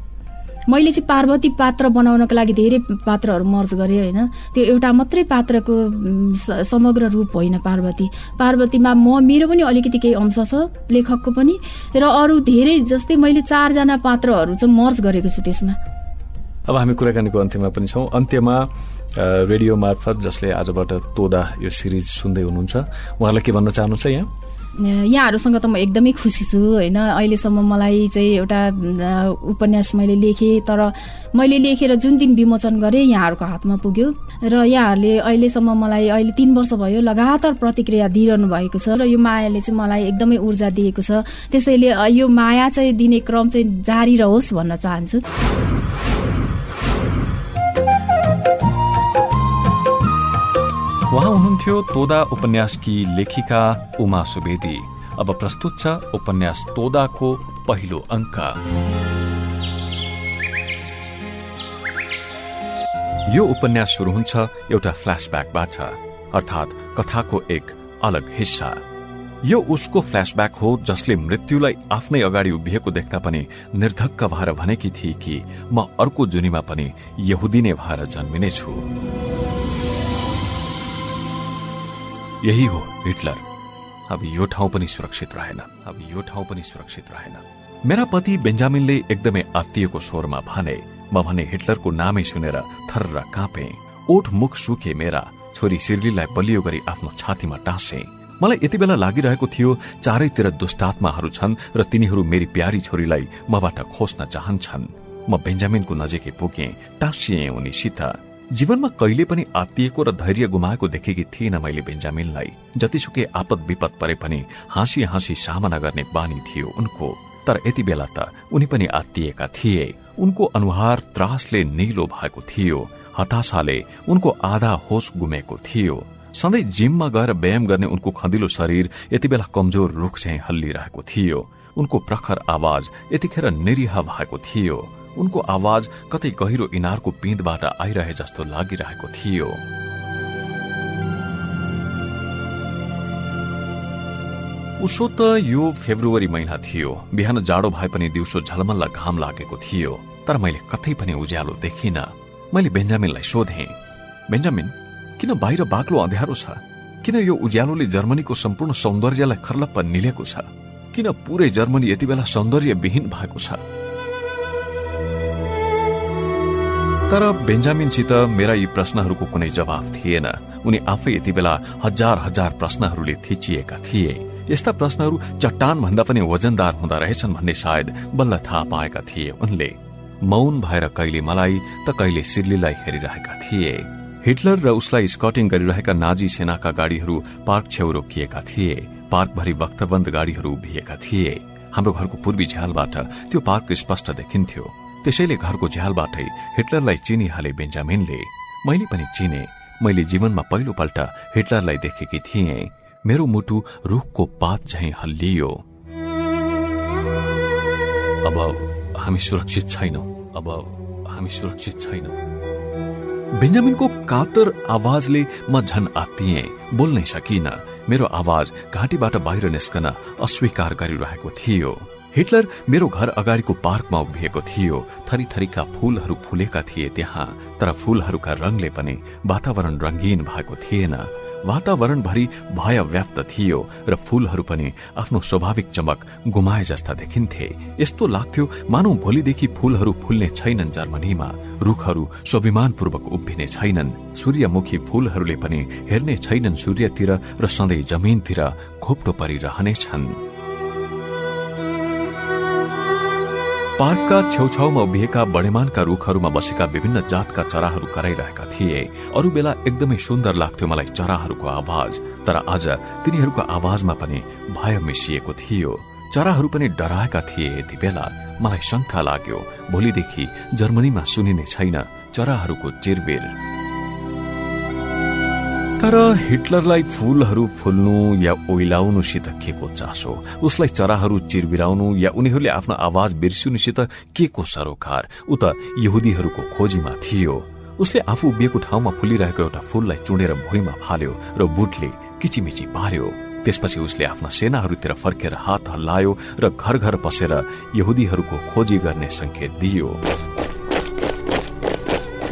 Speaker 2: मैले चाहिँ पार्वती पात्र बनाउनको लागि धेरै पात्रहरू मर्ज गरेँ होइन। त्यो एउटा मात्रै पात्रको समग्र रूप होइन पार्वती। पार्वतीमा म मेरो पनि अलिकति केही अंश छ लेखकको पनि। र अरू धेरै जस्तै मैले चारजना पात्रहरू चाहिँ मर्ज गरेको छु त्यसमा।
Speaker 1: अब हामी कुराकानीको अन्त्यमा पनि छौँ। अन्त्यमा रेडियो मार्फत जसले आजबाट तोदा यो सिरिज सुन्दै हुनुहुन्छ उहाँलाई के भन्न चाहनुहुन्छ यहाँ?
Speaker 2: यहाँहरूसँग त म एकदमै खुसी छु होइन। अहिलेसम्म मलाई चाहिँ एउटा उपन्यास मैले लेखेँ तर मैले लेखेर जुन दिन विमोचन गरेँ यहाँहरूको हातमा पुग्यो। र यहाँहरूले अहिलेसम्म मलाई अहिले तिन वर्ष भयो लगातार प्रतिक्रिया दिइरहनु भएको छ र यो मायाले चाहिँ मलाई एकदमै ऊर्जा दिएको छ। त्यसैले यो माया चाहिँ दिने क्रम चाहिँ जारी रहोस् भन्न चाहन्छु।
Speaker 1: उहाँ हुनुहुन्थ्यो तोदा उपन्यासकी लेखिका उमा सुवेदी अब प्रस्तुत छ उपन्यास तोदाको पहिलो अङ्क यो उपन्यास सुरु हुन्छ एउटा फ्ल्यासब्याकबाट अर्थात् कथाको एक अलग हिस्सा यो उसको फ्ल्यासब्याक हो जसले मृत्युलाई आफ्नै अगाडि उभिएको देख्दा पनि निर्धक्क भएर भनेकी थिए कि म अर्को जुनीमा पनि यहुदी नै भएर जन्मिनेछु यही हो हिटलर। अब यो ठाउँ पनि सुरक्षित रहेन। अब यो ठाउँ पनि सुरक्षित रहेन। मेरा पति बेन्जामिनले एकदमै आत्तिएको स्वरमा भने म भने हिटलरको नामै सुनेर थर्र काँपे। ओठ मुख सुके मेरा छोरी सिर्लीलाई बलियो गरी आफ्नो छातीमा टाँसे। मलाई यति बेला लागिरहेको थियो चारैतिर दुष्टात्माहरू छन् र तिनीहरू मेरी प्यारी छोरीलाई मबाट खोज्न चाहन्छन्। म बेन्जामिनको नजिकै पुगे टाँसिए उनीसित। जीवनमा कहिले पनि आत्तिएको र धैर्य गुमाएको देखेकी थिइनँ मैले बेन्जामिनलाई। जतिसुकै आपत विपद परे पनि हाँसी हाँसी सामना गर्ने बानी थियो उनको। तर यति बेला त उनी पनि आत्तिएका थिए। उनको अनुहार त्रासले निलो भएको थियो। हताशाले उनको आधा होस गुमेको थियो। सधैँ जिममा गएर व्यायाम गर्ने उनको खँदिलो शरीर यति बेला कमजोर रुख चाहिँ हल्लिरहेको थियो। उनको प्रखर आवाज यतिखेर निरीह भएको थियो। उनको आवाज कतै गहिरो इनारको पिँधबाट आइरहे जस्तो लागिरहेको थियो। उसो त यो फेब्रुअरी महिना थियो। बिहान जाडो भए पनि दिउँसो झलमल्ल घाम लागेको थियो। तर मैले कतै पनि उज्यालो देखिन। मैले बेन्जामिनलाई सोधे बेन्जामिन किन बाहिर बाक्लो अँध्यारो छ? किन यो उज्यालोले जर्मनीको सम्पूर्ण सौन्दर्यलाई खर्लप्प निलेको छ? किन पुरै जर्मनी यति बेला सौन्दर्यविहीन भएको छ? तर बेन्जामिनसित मेरा यी प्रश्नहरूको कुनै जवाब थिएन। उनी आफै यति बेला हजार हजार प्रश्नहरूले थिचिएका थिए। यस्ता प्रश्नहरू चट्टान भन्दा पनि वजनदार हुँदा रहेछन् भन्ने सायद बल्ल थाहा पाएका थिए उनले। मौन भएर कहिले मलाई त कहिले सिर्लीलाई हेरिरहेका थिए। हिटलर र उसलाई स्कटिङ गरिरहेका नाजी सेनाका गाड़ीहरू पार्क छेउ रोकिएका थिए। पार्कभरि वक्तबन्द गाड़ीहरू उभिएका थिए। हाम्रो घरको पूर्वी झ्यालबाट त्यो पार्क स्पष्ट देखिन्थ्यो। त्यसैले घरको झ्यालबाटै हिटलरलाई चिनिहाले बेन्जामिनले। मैले पनि चिने। मैले जीवनमा पहिलो पल्ट हिटलरलाई देखेकी थिएँ। मेरो मुटु रुखको पात झैं हल्लियो। अब हामी सुरक्षित छैनौं। अब हामी सुरक्षित छैनौं। बेन्जामिनको कातर आवाजले म झन आत्तिए। बोल्नै सकिन। मेरो आवाज घाँटीबाट बाहिर निस्कन अस्वीकार गरिरहेको थियो। हिटलर मेरो घर अगाडिको पार्कमा उभिएको थियो। थरी थरीका फूलहरू फुलेका थिए त्यहाँ तर फूलहरूका रंगले पनि वातावरण रंगीन भएको थिएन। वातावरणभरि भय व्याप्त थियो र फूलहरू पनि आफ्नो स्वाभाविक चमक गुमाए जस्ता देखिन्थे। यस्तो लाग्थ्यो मानौ भोलिदेखि फूलहरू फुल्ने छैनन् जर्मनीमा। रुखहरू स्वाभिमानपूर्वक उभिने छैनन्। सूर्यमुखी फूलहरूले पनि हेर्ने छैनन् सूर्यतिर र सधैँ जमिनतिर घोप्टो परिरहनेछन् पार्कका छेउछाउमा उभिएका बडेमानका रुखहरूमा बसेका विभिन्न जातका चराहरू कराइरहेका थिए। अरू बेला एकदमै सुन्दर लाग्थ्यो मलाई चराहरूको आवाज तर आज तिनीहरूको आवाजमा पनि भय मिसिएको थियो। चराहरू पनि डराएका थिए यति बेला। मलाई शंका लाग्यो। भोलिदेखि जर्मनीमा सुनिने छैन चराहरूको चिरबेर। तर हिटलरलाई फूलहरू फुल्नु या ओइलाउनुसित के को चासो? उसलाई चराहरू चिरबिराउनु या उनीहरूले आफ्नो आवाज बिर्सिनुसित के को सरोकार? ऊ यहुदीहरूको खोजीमा थियो। उसले आफू उभिएको ठाउँमा फुलिरहेको एउटा फूललाई चुडेर भुइँमा फाल्यो र बुटले किचिमिची पार्यो। त्यसपछि उसले आफ्ना सेनाहरूतिर फर्केर हात हल्लायो र घर घर पसेर यहुदीहरूको खोजी गर्ने संकेत दियो।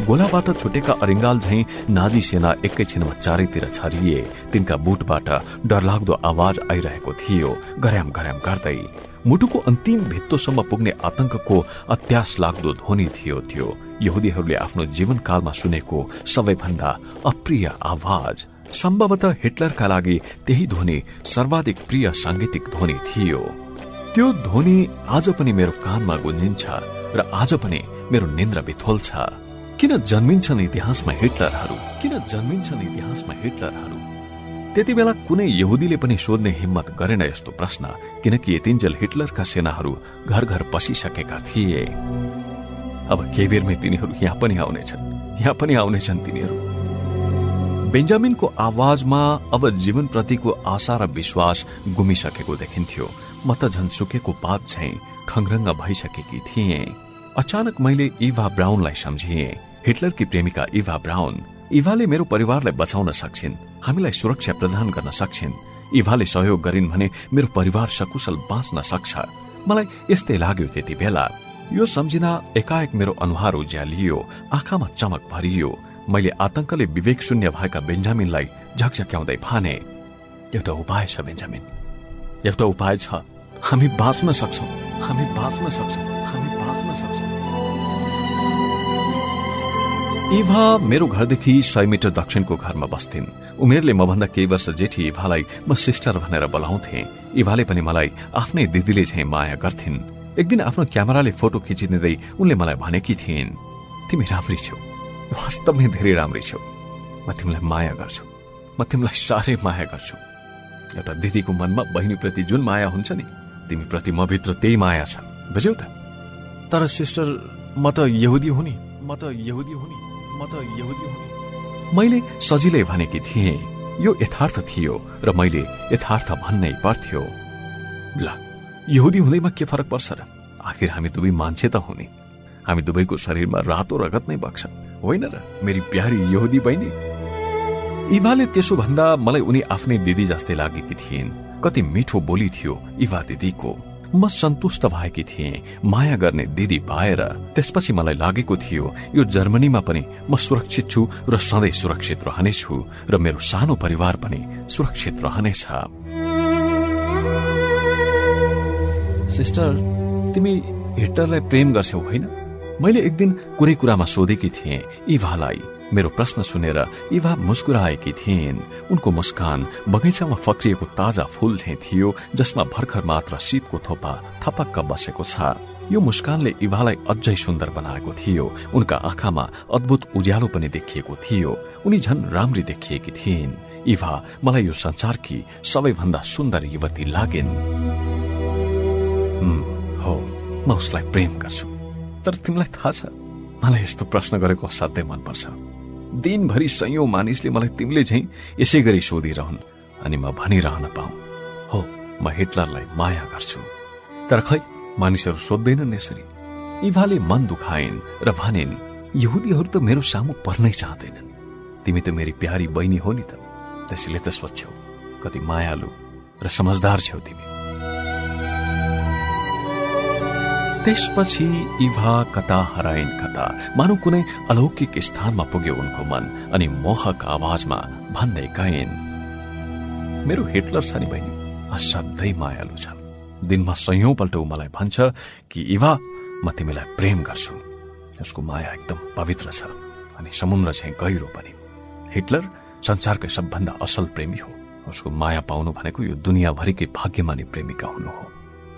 Speaker 1: गोलाबाट छुटेका अरिङ्गाल झै नाजी सेना एकैछिनमा चारैतिर छरिए। तिनका बुटबाट डरलाग्दो आवाज आइरहेको थियो। गर्याम गर्याम गर्दै। मुटुको अन्तिम भित्तोसम्म पुग्ने आतंकको अत्यास लाग्दो ध्वनि थियो त्यो। यहुदीहरूले आफ्नो जीवनकालमा सुनेको सबैभन्दा अप्रिय आवाज। सम्भवतः हिटलरका लागि त्यही ध्वनि सर्वाधिक प्रिय सांगीतिक ध्वनि थियो। त्यो ध्वनि आज पनि मेरो कानमा गुन्जिन्छ र आज पनि मेरो निन्द्र बिथोल्छ किन जन्मिन्छन् इतिहासमा हिटलरहरू? किन जन्मिन्छन् इतिहासमा हिटलरहरू? त्यति बेला कुनै यहुदीले पनि सोध्ने हिम्मत गरेन यस्तो प्रश्न किनकि यतिन्जेल हिटलरका सेनाहरू घर घर पसिसकेका थिए। अब केही बेरमै तिनीहरू यहाँ पनि आउनेछन्। यहाँ पनि आउनेछन् तिनीहरू। बेन्जामिनको आवाजमा अब जीवनप्रतिको आशा र विश्वास गुमिसकेको देखिन्थ्यो। म त झन् सुकेको पात झैं खङरङ्ग भइसकेकी थिएँ। अचानक मैले इभा ब्राउनलाई सम्झिए। हिटलरकी प्रेमिका इभा ब्राउन इभाले मेरो परिवारलाई बचाउन सक्छिन् हामीलाई सुरक्षा प्रदान गर्न सक्छिन्। इभाले सहयोग गरिन् भने मेरो परिवार सकुशल बाँच्न सक्छ। मलाई यस्तै लाग्यो त्यति बेला। यो सम्झिना एकाएक मेरो अनुहार उज्यालियो आँखामा चमक भरियो। मैले आतंकले विवेक शून्य भएका बेन्जामिनलाई झकझक्याउँदै फाने एउटा उपाय छ बेन्जामिन। एउटा उपाय छ। हामी बाँच्न सक्छौ। हामी बाँच्न सक्छौ। इभा मेरो घरदेखि सय मिटर दक्षिणको घरमा बस्थिन्। उमेरले मभन्दा केही वर्ष जेठी इभालाई म सिस्टर भनेर बोलाउँथे। इभाले पनि मलाई आफ्नै दिदीले झैँ माया गर्थिन्। एक दिन आफ्नो क्यामेराले फोटो खिचिदिँदै उनले मलाई भनेकी थिइन् तिमी राम्री छौ। वास्तवमै धेरै राम्री छौ। म तिमीलाई माया गर्छु। म तिमीलाई साह्रै माया गर्छु। एउटा दिदीको मनमा बहिनीप्रति जुन माया हुन्छ नि तिमी प्रति म भित्र त्यही माया छ। बुझ्यौ त? तर सिस्टर म त यहुदी हुने म त यहुदी हुने म त यहुदी हुने मैले सजिलै भनेकी थिएँ यो यथार्थ थियो र मैले यथार्थ भन्नै पर्थ्यो। ल यहुदी हुँदैमा के फरक पर्छ र? आखिर हामी दुवै मान्छे त हुने। हामी दुवैको शरीरमा रातो रगत नै बग्छ होइन र मेरी प्यारी यहुदी बहिनी? इभाले त्यसो भन्दा मलाई उनी आफ्नै दिदी जस्तै लागेकी थिइन्। कति मिठो बोली थियो इभा दिदीको। म सन्तुष्ट भएकी थिएँ। माया गर्ने दिदी पाएर त्यसपछि मलाई लागेको थियो यो जर्मनीमा पनि म सुरक्षित छु र सधैँ सुरक्षित रहनेछु र मेरो सानो परिवार पनि सुरक्षित रहनेछ। सिस्टर तिमी हिटलरलाई प्रेम गर्छौ होइन? मैले एक दिन कुनै कुरामा सोधेकी थिएँ इभालाई मेरो प्रश्न सुनेर इभा मुस्कुराएकी थिइन्। उनको मुस्कान बगैँचामा फक्रिएको ताजा फूल झै थियो जसमा भर्खर मात्र शीतको थोपा थपक्क बसेको छ। यो मुस्कानले इभालाई अझै सुन्दर बनाएको थियो। उनका आँखामा अद्भुत उज्यालो पनि देखिएको थियो। उनी झन राम्री देखिएकी थिइन्। इभा मलाई यो संसारकी सबैभन्दा सुन्दर युवती लागिन्। हो म उसलाई प्रेम गर्छु। तर तिमीलाई थाहा छ मलाई यस्तो प्रश्न गरेको असाध्यै मनपर्छ। दिनभरि सयौं मानिसले मलाई तिमीले झै यसै गरी सोधिरहन् अनि म भनिरहन पाऊ। हो म हिटलरलाई माया गर्छु। तर खै मानिसहरू सोध्दैनन् यसरी। इभाले मन दुखाइन् र भनिन् यहुदीहरू त मेरो सामु पर्नै चाहँदैनन्। तिमी त मेरी प्यारी बहिनी हो नि त। त्यसैले त सोध्छौ कति मायालु र समझदार छेउ तिमी। त्यसपछि इभा कता हराइन् कता मानव कुनै अलौकिक स्थानमा पुग्यो उनको मन अनि मोहक आवाजमा भन्दै गइन् मेरो हिटलर छ नि बहिनी असाध्यै मायालु छ। दिनमा सयौं पल्ट मलाई भन्छ कि इभा म तिमीलाई प्रेम गर्छु। उसको माया एकदम पवित्र छ अनि समुद्र चाहिँ गहिरो पनि। हिटलर संसारकै सबभन्दा असल प्रेमी हो। उसको माया पाउनु भनेको यो दुनियाँभरिकै भाग्यमानी प्रेमिका हुनु हो।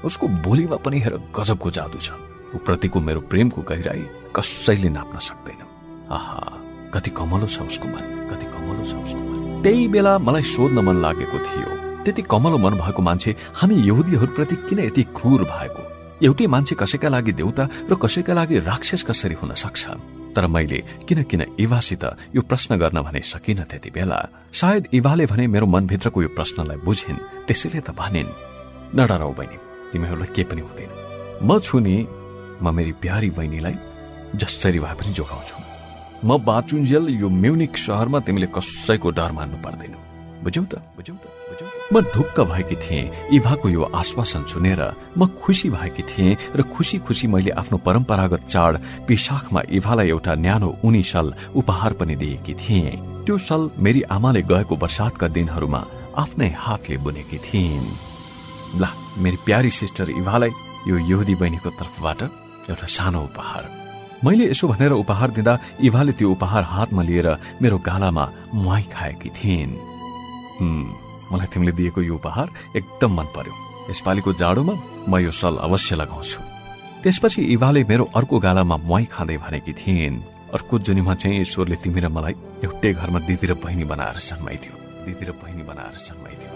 Speaker 1: उसको बोलीमा पनि हेर गजबको जादु छ। ऊप्रतिको मेरो प्रेमको गहिराई कसैले नाप्न सक्दैन। आहा कति कमलो छ उसको मन कति कमलो छ उसको मन। त्यही बेला मलाई सोध्न मन लागेको थियो। त्यति कमलो मन भएको मान्छे हामी यहुदीहरूप्रति किन यति क्रूर भएको? एउटै मान्छे कसैका लागि देउता र कसैका लागि राक्षस कसरी हुन सक्छ? तर मैले किन किन इभासित यो प्रश्न गर्न भने सकिन त्यति बेला? सायद इभाले भने मेरो मनभित्रको यो प्रश्नलाई बुझिन् त्यसैले त भनिन् नडराउ बहिनी तिमीहरूलाई के पनि हुँदैन। म छु नि म मेरी प्यारी बहिनीलाई जसरी भए पनि जोगाउँछु। म बाचुन्जेल यो म्युनिक सहरमा तिमीले कसैको डर मान्नु पर्दैन। बुझ्यौ त? बुझ्यौ त? म ढुक्क भएकी थिएँ इभाको यो आश्वासन सुनेर म खुसी भएकी थिएँ र खुसी खुसी मैले आफ्नो परम्परागत चाड पिसाखमा इभालाई एउटा न्यानो उनी सल उपहार पनि दिएकी थिएँ। त्यो सल मेरी आमाले गएको वर्षातका दिनहरूमा आफ्नै हातले बुनेकी थिइन्। ला मेरी प्यारी सिस्टर इभालाई यो युदी बहिनीको तर्फबाट एउटा सानो उपहार। मैले यसो भनेर उपहार दिँदा इभाले त्यो उपहार हातमा लिएर मेरो गालामा मुहाई खाएकी थिइन्। मलाई तिमीले दिएको यो उपहार एकदम मन पर्यो। यसपालिको जाडोमा म यो सल अवश्य लगाउँछु। त्यसपछि इभाले मेरो अर्को गालामा मुहाई खाँदै भनेकी थिइन् अर्को जुनीमा चाहिँ ईश्वरले तिमी र मलाई एउटै घरमा दिदी र बहिनी बनाएर जन्माइदियो। दिदी र बहिनी बनाएर जन्माइदियो।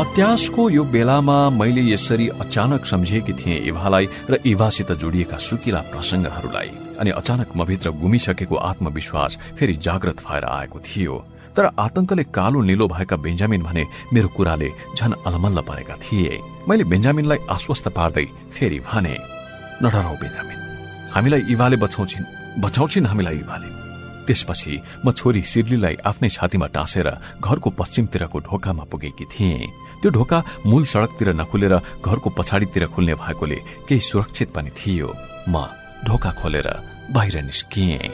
Speaker 1: अत्यासको यो बेलामा मैले यसरी अचानक सम्झेकी थिएँ इभालाई र इभासित जोडिएका सुकिला प्रसङ्गहरूलाई। अनि अचानक मभित्र गुमिसकेको आत्मविश्वास फेरि जागृत भएर आएको थियो। तर आतंकले कालो निलो भएका बेन्जामिन भने मेरो कुराले झन अलमल्ल परेका थिए। मैले बेन्जामिनलाई आश्वस्त पार्दै फेरि भने नडराउ बेन्जामिन। हामीलाई इभाले बचाउँछिन्। बचाउँछिन् हामीलाई इभाले। त्यसपछि म छोरी सिर्लीलाई आफ्नै छातीमा टाँसेर घरको पश्चिमतिरको ढोकामा पुगेकी थिएँ। त्यो ढोका मूल सड़कतिर नखुलेर घरको पछाडितिर खुल्ने भएकोले केही सुरक्षित पनि थियो। म ढोका खोलेर बाहिर निस्किएँ।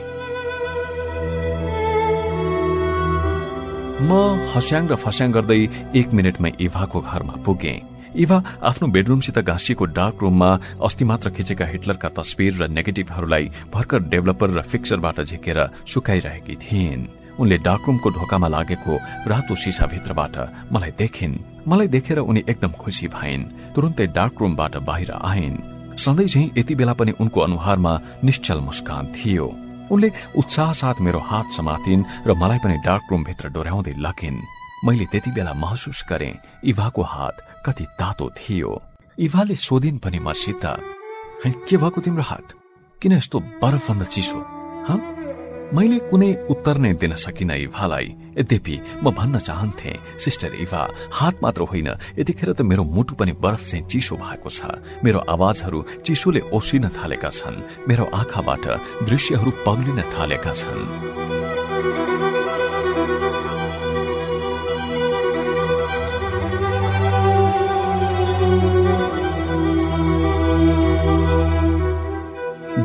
Speaker 1: म हस्याङ र फस्याङ गर्दै एक मिनटमै इभाको घरमा पुगेँ। इभा आफ्नो बेडरुमसित गाँसिएको डार्क रूममा अस्ति मात्र खिचेका हिटलरका तस्विर र नेगेटिभहरूलाई भर्खर डेभलपर र फिक्सरबाट झिकेर सुकाइरहेकी थिइन्। उनले डार्करूमको ढोकामा लागेको रातो भित्रबाट मलाई देखिन्। मलाई देखेर उनी एकदम खुसी भइन्। तुरन्तै डार्करूमबाट बाहिर आइन्। सधैँ चाहिँ यति बेला पनि उनको अनुहारमा निश्चल मुस्कान थियो। उनले उत्साह साथ मेरो हात समातिन् र मलाई पनि डार्क भित्र डोर्याउँदै लगिन्। मैले त्यति बेला महसुस गरे इभाको हात कति तातो थियो। इभाले सोधिन् पनि मसित के भएको तिम्रो हात? किन यस्तो बरफभन्दा चिसो? मैले कुनै उत्तर नै दिन सकिन इभालाई। यद्यपि म भन्न चाहन्थे सिस्टर इभा हात मात्र होइन यतिखेर त मेरो मुटु पनि बरफ चाहिँ चिसो भएको छ। मेरो आवाजहरू चिसोले ओसिन थालेका छन् मेरो आँखाबाट दृश्यहरू पग्लिन थालेका छन्।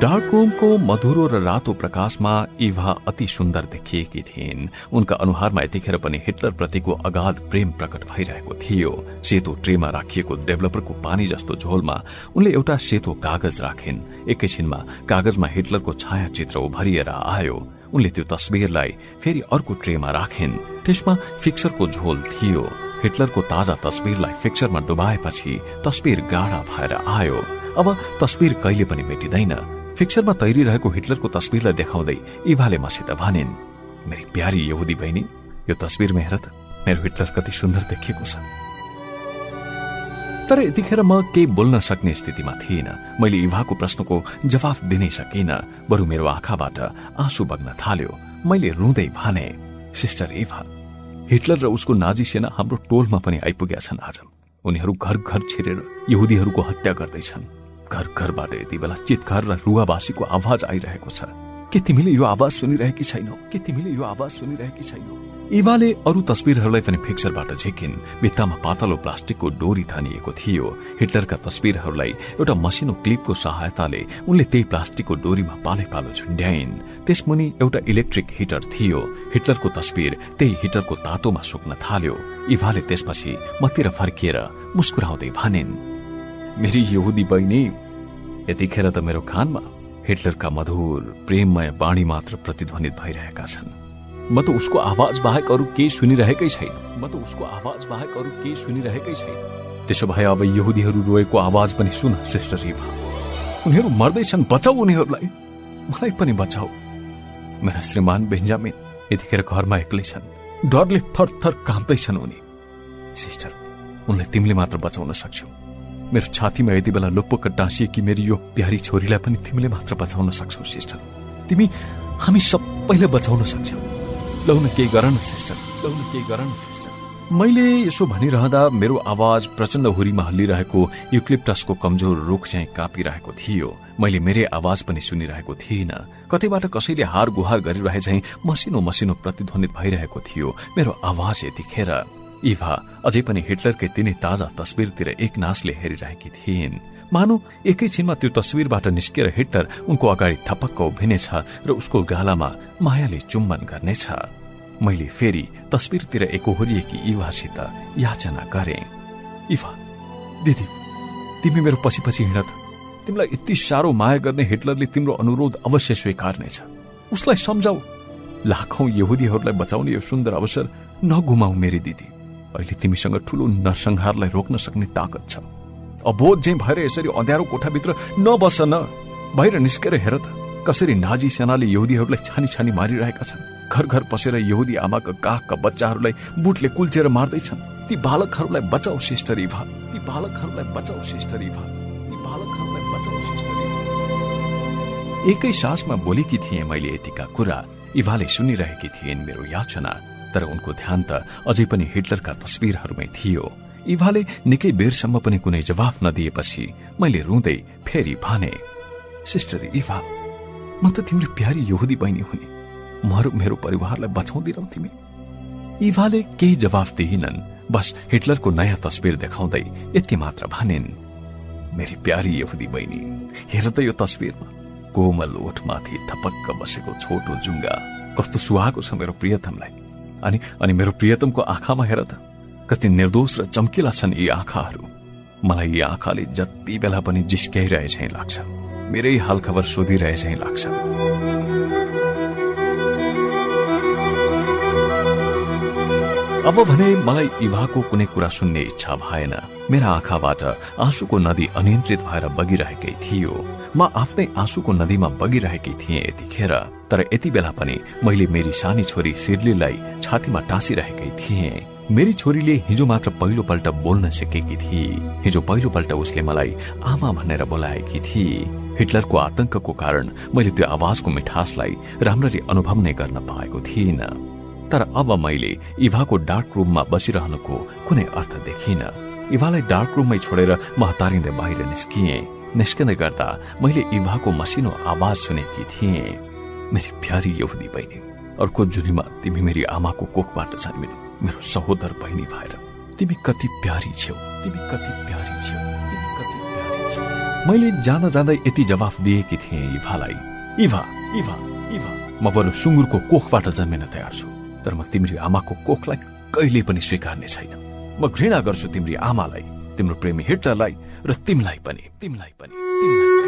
Speaker 1: डार्क भ्याकुमको मधुरो र रातो प्रकाशमा इभा अति सुन्दर देखिएकी थिइन्। उनका अनुहारमा यतिखेर पनि हिटलर प्रतिको अगाध प्रेम प्रकट भइरहेको थियो। सेतो ट्रेमा राखिएको डेभलपरको पानी जस्तो झोलमा उनले एउटा सेतो कागज राखिन्। एकैछिनमा कागजमा हिटलरको छाया चित्र उभरिएर आयो। उनले त्यो तस्विरलाई फेरि अर्को ट्रेमा राखिन्। त्यसमा फिक्सरको झोल थियो। हिटलरको ताजा तस्विरलाई फिक्सरमा डुबाएपछि तस्विर गाढा भएर आयो। अब तस्विर कहिले पनि मेटिँदैन। फिक्सरमा तैरिरहेको हिटलरको तस्विरलाई देखाउँदै इभाले मसित भनिन् मेरी प्यारी यहुदी बहिनी यो तस्विरमा हेर त मेरो हिटलर कति सुन्दर देखिएको छ। तर यतिखेर म केही बोल्न सक्ने स्थितिमा थिइन मैले इभाको प्रश्नको जवाफ दिनै सकिन बरु मेरो आँखाबाट आँसु बग्न थाल्यो। मैले रुँदै भने सिस्टर इभा हिटलर र उसको नाजी सेना हाम्रो टोलमा पनि आइपुगेका छन् आज। उनीहरू घर घर छिरेर यहुदीहरूको हत्या गर्दैछन्। घर घरबाट यति बेला चितकार र रुवावासीको आवाज आइरहेको छ। के तिमीले यो आवाज सुनिरहेकी छैनौ? के तिमीले यो आवाज सुनिरहेकी छैनौ? इभाले अरू तस्विरहरूलाई पनि फिक्सरबाट झिकिन्। भित्तामा पातलो प्लास्टिकको डोरी थानिएको थियो। हिटलरका तस्विरहरूलाई एउटा मसिनो क्लिपको सहायताले उनले त्यही प्लास्टिकको डोरीमा पालै पालो झुन्ड्याइन्। त्यसमुनि एउटा इलेक्ट्रिक हिटर थियो। हिटलरको तस्विर त्यही हिटरको तातोमा सुक्न थाल्यो। इभाले त्यसपछि मतिर फर्किएर मुस्कुराउँदै भनिन् मेरी यहुदी बहिनी यतिखेर त मेरो कानमा। हिटलरका मधुर प्रेममय बाणी मात्र प्रतिध्वनित भइरहेका छन्। म त उसको आवाज बाहेक अरू केही सुनिरहेकै छैन। म त उसको आवाज बाहेक अरू केही सुनिरहेकै छैन। त्यसो भए अब यहुदीहरू रोएको आवाज पनि सुन सिस्टर रिभा। उनीहरू मर्दैछन् बचाऊ उनीहरूलाई। मलाई पनि बचाऊ। मेरा श्रीमान बेन्जामिन यतिखेर घरमा एक्लै छन्। डरले थर थर काँप्दैछन् उनी। सिस्टर उनलाई तिमीले मात्र बचाउन सक्छौ। मेरो छातीमा यति बेला लुकपोक टाँसिएकी मेरी यो प्यारी छोरीलाई पनि तिमीले मात्र बचाउन सक्छौ सिस्टर। तिमी हामी सबैले बचाउन सक्छौ। लौ न केही गर न सिस्टर। लौ न केही गर न सिस्टर। मैले यसो भनिरहँदा मेरो आवाज प्रचण्ड हुरीमा हल्लिरहेको युक्लिप्टसको कमजोर रुख चाहिँ काँपिरहेको थियो। मैले मेरै आवाज पनि सुनिरहेको थिइनँ। कतैबाट कसैले हार गुहार गरिरहे चाहिँ मसिनो मसिनो प्रतिध्वनित भइरहेको थियो। मेरो आवाज यतिखेर इभा अझै पनि हिटलरकै तिनै ताजा तस्विरतिर एक नासले हेरिरहेकी थिइन्। मानु एकैछिनमा त्यो तस्विरबाट निस्किएर हिटलर उनको अगाडि थपक्क उभिनेछ र उसको गालामा मायाले चुम्बन गर्नेछ। मैले फेरि तस्विरतिर एकोहोरिएकी इभासित याचना गरे। इभा दिदी तिमी मेरो पछि पछि हिँड तिमीलाई यति साह्रो माया गर्ने हिटलरले तिम्रो अनुरोध अवश्य स्वीकार्नेछ। उसलाई सम्झाऊ। लाखौं यहुदीहरूलाई बचाउने यो सुन्दर अवसर नगुमाऊ मेरी दिदी। अहिले तिमीसँग ठूलो नरसंहारलाई रोक्न सक्ने ताकत छ। अबोध चाहिँ भएर यसरी अँध्यारो कोठाभित्र नबस न बाहिर निस्केर हेर त कसरी नाजी सेनाले यहुदीहरूलाई छानी छानी मारिरहेका छन्। घर घर पसेर यहुदी आमाका काखका बच्चाहरूलाई बुटले कुल्चेर मार्दैछन्। ती बालकहरूलाई बचाउ सिस्टर इभा ती बालकहरूलाई बचाउ सिस्टर इभा ती बालकहरूलाई बचाउ इभा एकै सासमा बोलेकी थिएँ मैले यतिका कुरा। इभाले सुनिरहेकी थिइन् मेरो याचना। तर उनको ध्यान त अझै पनि हिटलरका तस्विरहरूमै थियो। इभाले निकै बेरसम्म पनि कुनै जवाफ नदिएपछि मैले रुँदै फेरि भने सिस्टर इभा म त तिम्रो प्यारी यहुदी बहिनी हुने। मरु मेरो परिवारलाई बचाउँदिनौ तिमी इभाले केही जवाफ दिइनन्। बस हिटलरको नयाँ तस्विर देखाउँदै यति मात्र भनिन् मेरी प्यारी यहुदी बहिनी हेर त यो तस्विरमा। कोमल ओठमाथि थपक्क बसेको छोटो जुङ्गा कस्तो सुहाएको छ मेरो प्रियतमलाई। अनि अनि मेरो प्रियतमको आँखामा हेर त। कति निर्दोष र चम्किला छन् यी आँखाहरू। मलाई यी आँखाले जति बेला पनि जिस्क्याइरहे चाहिँ लाग्छ। मेरै हालखबर सोधिरहे चाहिँ लाग्छ। अब भने मलाई इभाको कुनै कुरा सुन्ने इच्छा भएन। मेरा आँखाबाट आँसुको नदी अनियन्त्रित भएर बगिरहेकै थियो। म आफ्नै आँसुको नदीमा बगिरहेकी थिएँ यतिखेर। तर यति बेला पनि मैले मेरी सानी छोरी सिर्लीलाई छातीमा टाँसिरहेकै थिएँ। मेरी छोरीले हिजो मात्र पहिलो पल्ट बोल्न सिकेकी थिए। हिजो पहिलो पल्ट उसले मलाई आमा भनेर बोलाएकी थिए। हिटलरको आतंकको कारण मैले त्यो आवाजको मिठासलाई राम्ररी अनुभव नै गर्न पाएको थिइनँ। तर अब मैले इभाको डार्क रुममा बसिरहनुको कुनै अर्थ देखिन। इभालाई डार्क रुममै छोडेर म हतारिँदै बाहिर निस्किएँ। निस्किँदै गर्दा मैले इभाको मसिनो आवाज सुनेकी थिएँ। मेरी प्यारी यहुदी बहिनी अर्को जुनीमा तिमी मेरी आमाको कोखबाट जन्मिनु मेरो सहोदर बहिनी भएर तिमी कति प्यारी छेउ तिमी कति प्यारी छेउ मैले जाँदा जाँदै यति जवाफ दिएकी थिएँ इभालाई। इभा इभा इभा म बरु सुँगुरको कोखबाट जन्मिन तयार छु तर म तिम्री आमाको कोखलाई कहिले पनि स्वीकार्ने छैन। म घृणा गर्छु तिम्री आमालाई तिम्रो प्रेमी हिटलरलाई र तिमीलाई पनि तिमीलाई पनि।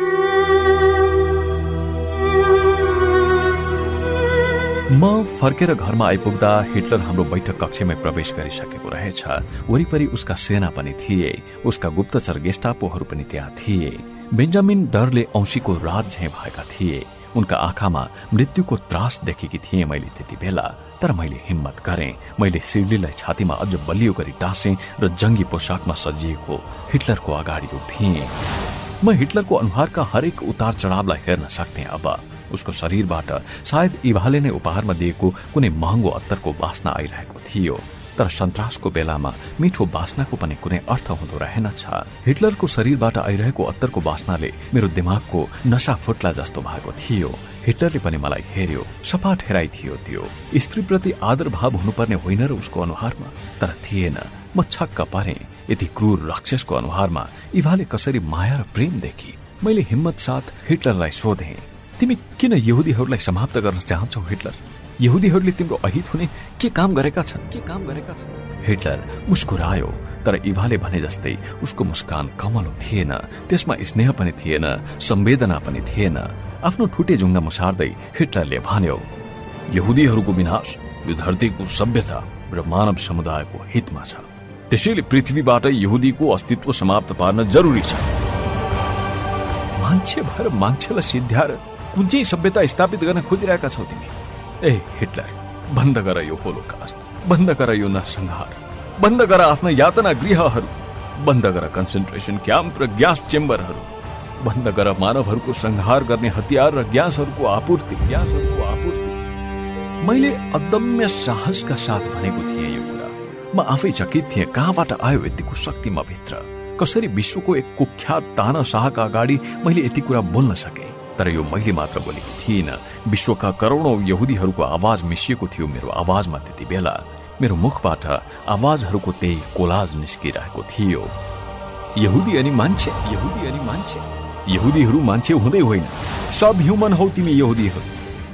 Speaker 1: म फर्केर घरमा आइपुग्दा हिटलर हाम्रो बैठक कक्षमै प्रवेश गरिसकेको रहेछ। वरिपरि उसका सेना पनि थिए। उसका गुप्तचर गेस्टापोहरू पनि त्यहाँ थिए। बेन्जामिन डरले औँसीको रात झैँ भएका थिए। उनका आँखामा मृत्युको त्रास देखेकी थिएँ मैले त्यति बेला। तर मैले हिम्मत गरेँ। मैले सिर्लीलाई छातीमा अझ बलियो गरी टाँसे र जङ्गी पोसाकमा सजिएको हिटलरको अगाडि उभिएँ म हिटलरको अनुहारका हरेक उतार चढावलाई हेर्न सक्थेँ अब। उसको शरीरबाट सायद इभाले नै उपहारमा दिएको कुनै महँगो अत्तरको बास्ना आइरहेको थियो। तर सन्तासको बेलामा मिठो बास्नाको पनि कुनै अर्थ हुँदो रहेनछ हिटलरको शरीरबाट आइरहेको अत्तरको बास्नाले मेरो दिमागको नसा फुट्ला जस्तो भएको थियो। हिटलरले पनि मलाई हेर्यो सपाट हेराइ थियो त्यो। स्त्रीप्रति आदर भाव हुनुपर्ने होइन र उसको अनुहारमा तर थिएन। म छक्क परे। यति क्रूर राक्षसको अनुहारमा इभाले कसरी माया र प्रेम देखि? मैले हिम्मत साथ हिटलरलाई सोधे। तिमी किन यहुदीहरूलाई समाप्त गर्न चाहन्छौ हिटलर? यहुदीहरूले तिम्रो अहित हुने के काम गरेका छन्? के काम गरेका छन्? हिटलर मुस्कुरायो तर इभाले भने जस्तै उसको मुस्कान कमलो थिएन त्यसमा स्नेह पनि थिएन संवेदना पनि थिएन। आफ्नो ठुटे जुङ्गा मुसार्दै हिटलरले भन्यो यहुदीहरूको विनाश यो धरतीको सभ्यता र मानव समुदायको हितमा छ। त्यसैले पृथ्वीबाट यहुदीको अस्तित्व समाप्त पार्न जरुरी छ। मान्छे भएर मान्छेलाई सिद्ध्याएर कुन चाहिँ सभ्यता स्थापित गर्न खोजिरहेका छौ तिमी? ए हिटलर बन्द गर यो होलोकास्ट बन्द गर यो नरसंहार बन्द गर आफ्ना यातना गृहहरू बन्द गर कन्सन्ट्रेसन क्याम्प र ग्यास चेम्बरहरू बन्द गर मानवहरूको संहार गर्ने हतियार र ग्यासहरूको आपूर्ति ग्यासहरूको आपूर्ति। मैले अदम्य साहसका साथ भनेको थिएँ यो कुरा। म आफै चकित थिएँ कहाँबाट आयो यतिको शक्ति म भित्र? कसरी विश्वको एक कुख्यात ताना शाहका अगाडि मैले यति कुरा बोल्न सके? तर यो मैले मात्र बोलेकी थिइनँ। विश्वका करोडौं यहुदीहरूको आवाज मिसिएको थियो मेरो आवाजमा त्यति बेला। मेरो मुखबाट आवाजहरूको त्यही कोलाज निस्किरहेको थियो। यहुदी अनि मान्छे यहुदी अनि मान्छे। यहुदीहरू मान्छे हुँदै होइन। सब ह्युमन हौ तिमी यहुदीहरू।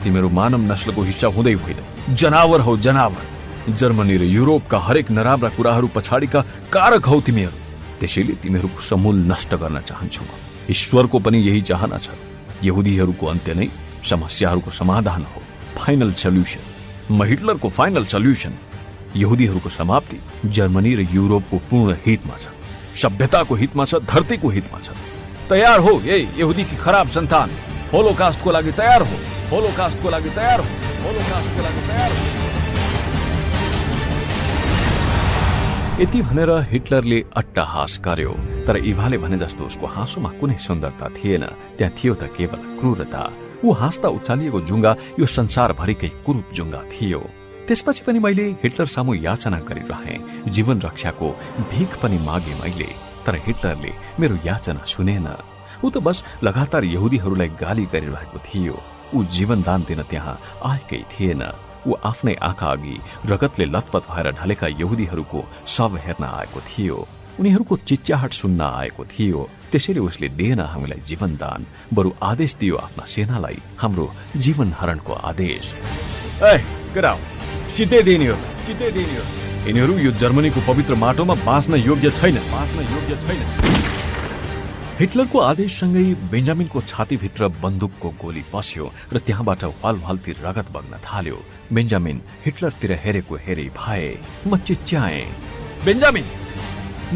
Speaker 1: तिमीहरू मानव नस्लको हिस्सा हुँदै होइन। जनावर हौ जनावर। जर्मनी र युरोपका हरेक नराम्रा कुराहरू पछाडिका कारक हौ तिमीहरू। त्यसैले तिमीहरूको समूल नष्ट गर्न चाहन्छु म। ईश्वरको पनि यही चाहना छ। यहुदीहरूको अन्त्य नै समस्याहरूको समाधान हो फाइनल सल्युसन हिटलरको फाइनल सल्युसन यहुदीहरूको समाप्ति जर्मनी र युरोपको पूर्ण हितमा छ सभ्यताको हितमा छ धरतीको हितमा छ तयार हो ए यहुदीकी खराब सन्तान होलोकास्टको लागि तयार हो होलोकास्टको लागि तयार हो होलोकास्टको लागि तयार हो यति भनेर हिटलरले अट्टाहास गर्यो तर इभाले भने जस्तो उसको हाँसोमा कुनै सुन्दरता थिएन। त्यहाँ थियो त केवल क्रूरता। ऊ हाँस्दा उचालिएको जुङ्गा यो संसारभरिकै कुरूप जुङ्गा थियो। त्यसपछि पनि मैले हिटलर सामु याचना गरिरहे जीवन रक्षाको भिख पनि मागे मैले तर हिटलरले मेरो याचना सुनेन। ऊ त बस लगातार यहुदीहरूलाई गाली गरिरहेको थियो। ऊ जीवनदान दिन त्यहाँ आएकै थिएन। ऊ आफ्नै आँखा अघि रगतले लतपत भएर ढलेका यहुदीहरूको शव हेर्न आएको थियो। उनीहरूको चिच्याहट सुन्न आएको थियो। त्यसैले उसले दिएन हामीलाई जीवनदान बरु आदेश दियो आफ्ना सेनालाई हाम्रो जीवन हरणको आदेश। यिनीहरू यो जर्मनीको पवित्र माटोमा बाँच्न योग्य छैन बाँच्न योग्य छैन हिटलरको आदेशसँगै बेन्जामिनको छातीभित्र बन्दुकको गोली पस्यो र त्यहाँबाट वाल वालतिर रगत बग्न थाल्यो। बेन्जामिन हिटलरतिर हेरेको हेरे भए म चिच्याएँ बेन्जामिन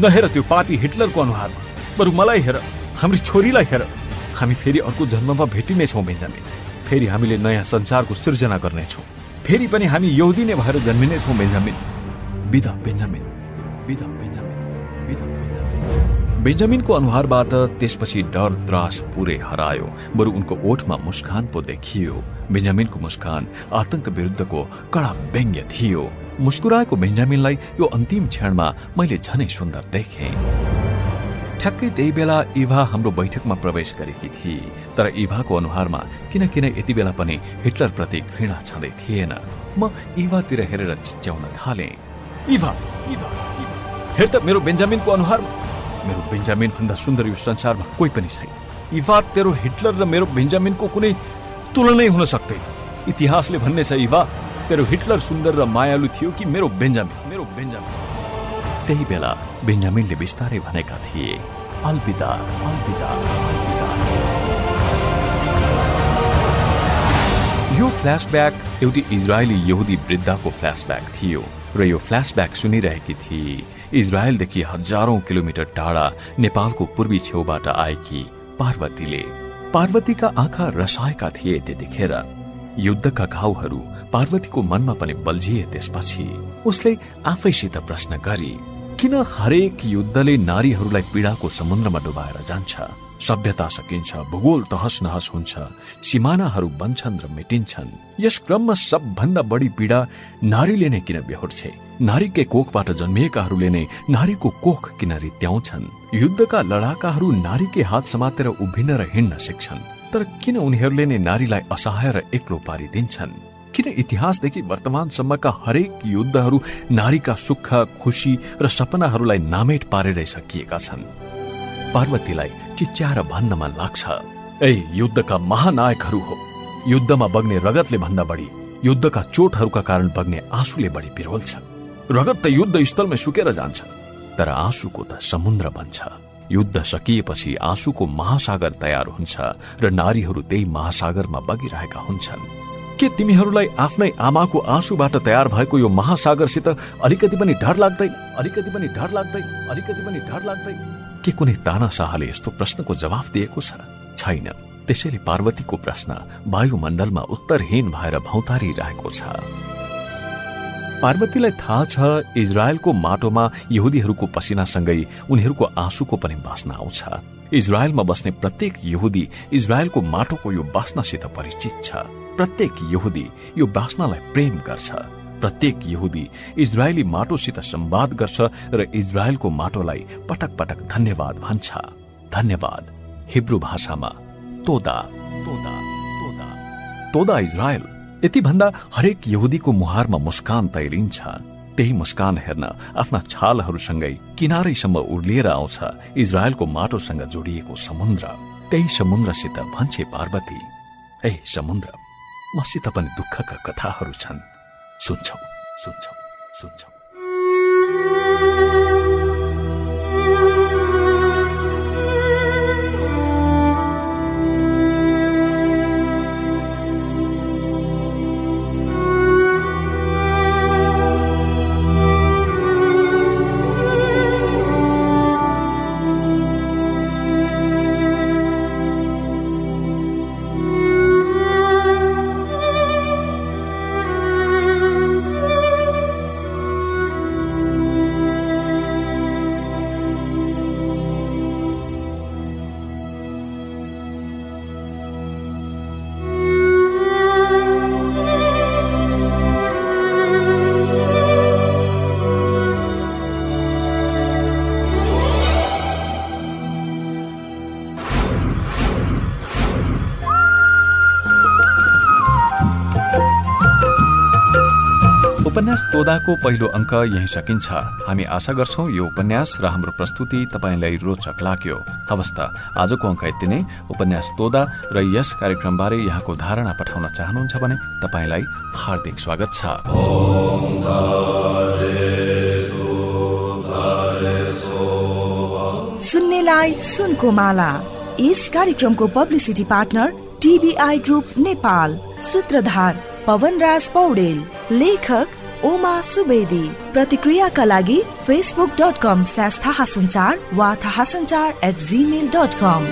Speaker 1: नहेर त्यो पापी हिटलरको अनुहारमा बरु मलाई हेर हाम्रो छोरीलाई हेर हामी फेरि अर्को जन्ममा भेटिनेछौँ बेन्जामिन फेरि हामीले नयाँ संसारको सिर्जना गर्नेछौँ फेरि पनि हामी यौदी नै भएर जन्मिनेछौँ बेन्जामिन बिदा बेन्जामिन बिदा बेन्जामिनको अनुहारबाट त्यसपछि डर त्रास पुरै हरायो। बरु उनको ओठमा मुस्कान पो देखियो। बेन्जामिनको मुस्कान आतंक विरुद्धको कडा व्यङ्ग्य थियो। मुस्कुराएको बेन्जामिनलाई यो अन्तिम क्षणमा मैले झनै सुन्दर देखेँ। ठ्याक्कै त्यही बेला इभा हाम्रो बैठकमा प्रवेश गरेकी थिए। तर इभाको अनुहारमा किन किन यति बेला पनि हिटलर प्रति घृणा छँदै थिएन। म इभातिर हेरेर चिच्याउन थाले। इभा इभा हेर त मेरो बेन्जामिनको अनुहारमा मेरो बेन्जामिन भन्दा सुन्दर यो संसारमा कोही पनि छैन। इभा तेरो हिटलर र मेरो बेन्जामिनको कुनै तुलनै हुन सक्दैन। इतिहासले भन्ने छ इभा तेरो हिटलर सुन्दर र मायालु थियो कि मेरो बेन्जामिन? मेरो बेन्जामिन। त्यही बेला बेन्जामिनले बिस्तारै भनेका थिए अलविदा अलविदा अलविदा। यो फ्ल्यासब्याक एउटी इजरायली यहुदी वृद्धको फ्ल्यासब्याक थियो। र यो फ्ल्यासब्याक सुनिरहेकी थिए इजरायलदेखि हजारौं किलोमिटर टाढा नेपालको पूर्वी छेउबाट आएकी पार्वतीले। पार्वतीका आँखा रसाएका थिए त्यतिखेर। युद्धका घाउहरू पार्वतीको मनमा पनि बल्झिए त्यसपछि उसले आफैसित प्रश्न गरी किन हरेक युद्धले नारीहरूलाई पीड़ाको समुद्रमा डुबाएर जान्छ? सभ्यता सकिन्छ भूगोल तहस नहस हुन्छ सिमानाहरू बन्छन् र मेटिन्छन्। यस क्रममा सबभन्दा बढी पीड़ा नारीले नै किन बेहोर्छे? नारीकै कोखबाट जन्मिएकाहरूले नै नारीको कोख किन रित्याउँछन् युद्धका लडाकाहरू नारीकै हात समातेर उभिन र हिँड्न सिक्छन् तर किन उनीहरूले नै नारीलाई असहाय र एक्लो पारिदिन्छन्? किन इतिहासदेखि वर्तमानसम्मका हरेक युद्धहरू नारीका सुख खुसी र सपनाहरूलाई नामेट पारेरै सकिएका छन्? पार्वतीलाई चिच्याएर भन्न मन लाग्छ। ए युद्धका महानायकहरू हो। युद्धमा बग्ने रगतले भन्दा बढी युद्धका चोटहरूका कारण बग्ने आँसुले बढी पिरोल्छ। रगत त युद्ध स्थलमै सुकेर जान्छ तर आँसुको त समुद्र बन्छ। युद्ध सकिएपछि आँसुको महासागर तयार हुन्छ र नारीहरू त्यही महासागरमा बगिरहेका हुन्छन्। के तिमीहरूलाई आफ्नै आमाको आँसुबाट तयार भएको यो महासागरसित अलिकति पनि डर लाग्दैन? अलिकति पनि डर लाग्दैन? अलिकति पनि डर लाग्दैन? के कुनै ताना शाहले यस्तो प्रश्नको जवाफ दिएको छ? छैन। त्यसैले पार्वतीको प्रश्न वायुमण्डलमा उत्तरहीन भएर भौतारिरहेको छ। पार्वतीलाई थाहा छ इजरायलको माटोमा यहुदीहरूको पसिनासँगै उनीहरूको आँसुको पनि बास्ना आउँछ। इजरायलमा बस्ने प्रत्येक यहुदी इजरायलको माटोको यो बास्नासित परिचित छ। प्रत्येक यहुदी यो बास्नालाई प्रेम गर्छ। प्रत्येक यहुदी इजरायली माटोसित संवाद गर्छ र इजरायलको माटोलाई पटक पटक धन्यवाद भन्छ। धन्यवाद। हिब्रू भाषामा तोदा। तोदा। तोदा। तोदा इजरायल यति भन्दा हरेक यहुदीको मुहारमा मुस्कान तैरिन्छ। त्यही मुस्कान हेर्न आफ्ना छालहरूसँगै किनारैसम्म उर्लिएर आउँछ इजरायलको माटोसँग जोडिएको समुद्र। त्यही समुद्रसित भन्छे पार्वती ए समुद्र मसित पनि दुःखका कथाहरू छन्। 顺畅顺畅顺畅 उपन्यास तोदाको पहिलो अङ्क यही सकिन्छ। हामी आशा गर्छौ यो उपन्यास र हाम्रो प्रस्तुति तपाईँलाई रोचक लाग्यो। हवस् आजको अङ्क यति नै। उपन्यास तोदा र यस कार्यक्रमबारे यहाँको धारणा पठाउन चाहनुहुन्छ भने तपाईँलाई हार्दिक स्वागत छ।
Speaker 3: सुन्नेलाई सुनको माला। यस कार्यक्रमको publicity partner TBI group Nepal. सूत्रधार पवनराज पौडेल। लेखक ओमा सुवेदी प्रतिक्रियाका लागि फेसबुक डट कम स्ल्यास थाहा सञ्चार वा थाहा सञ्चार एट जिमेल डट कम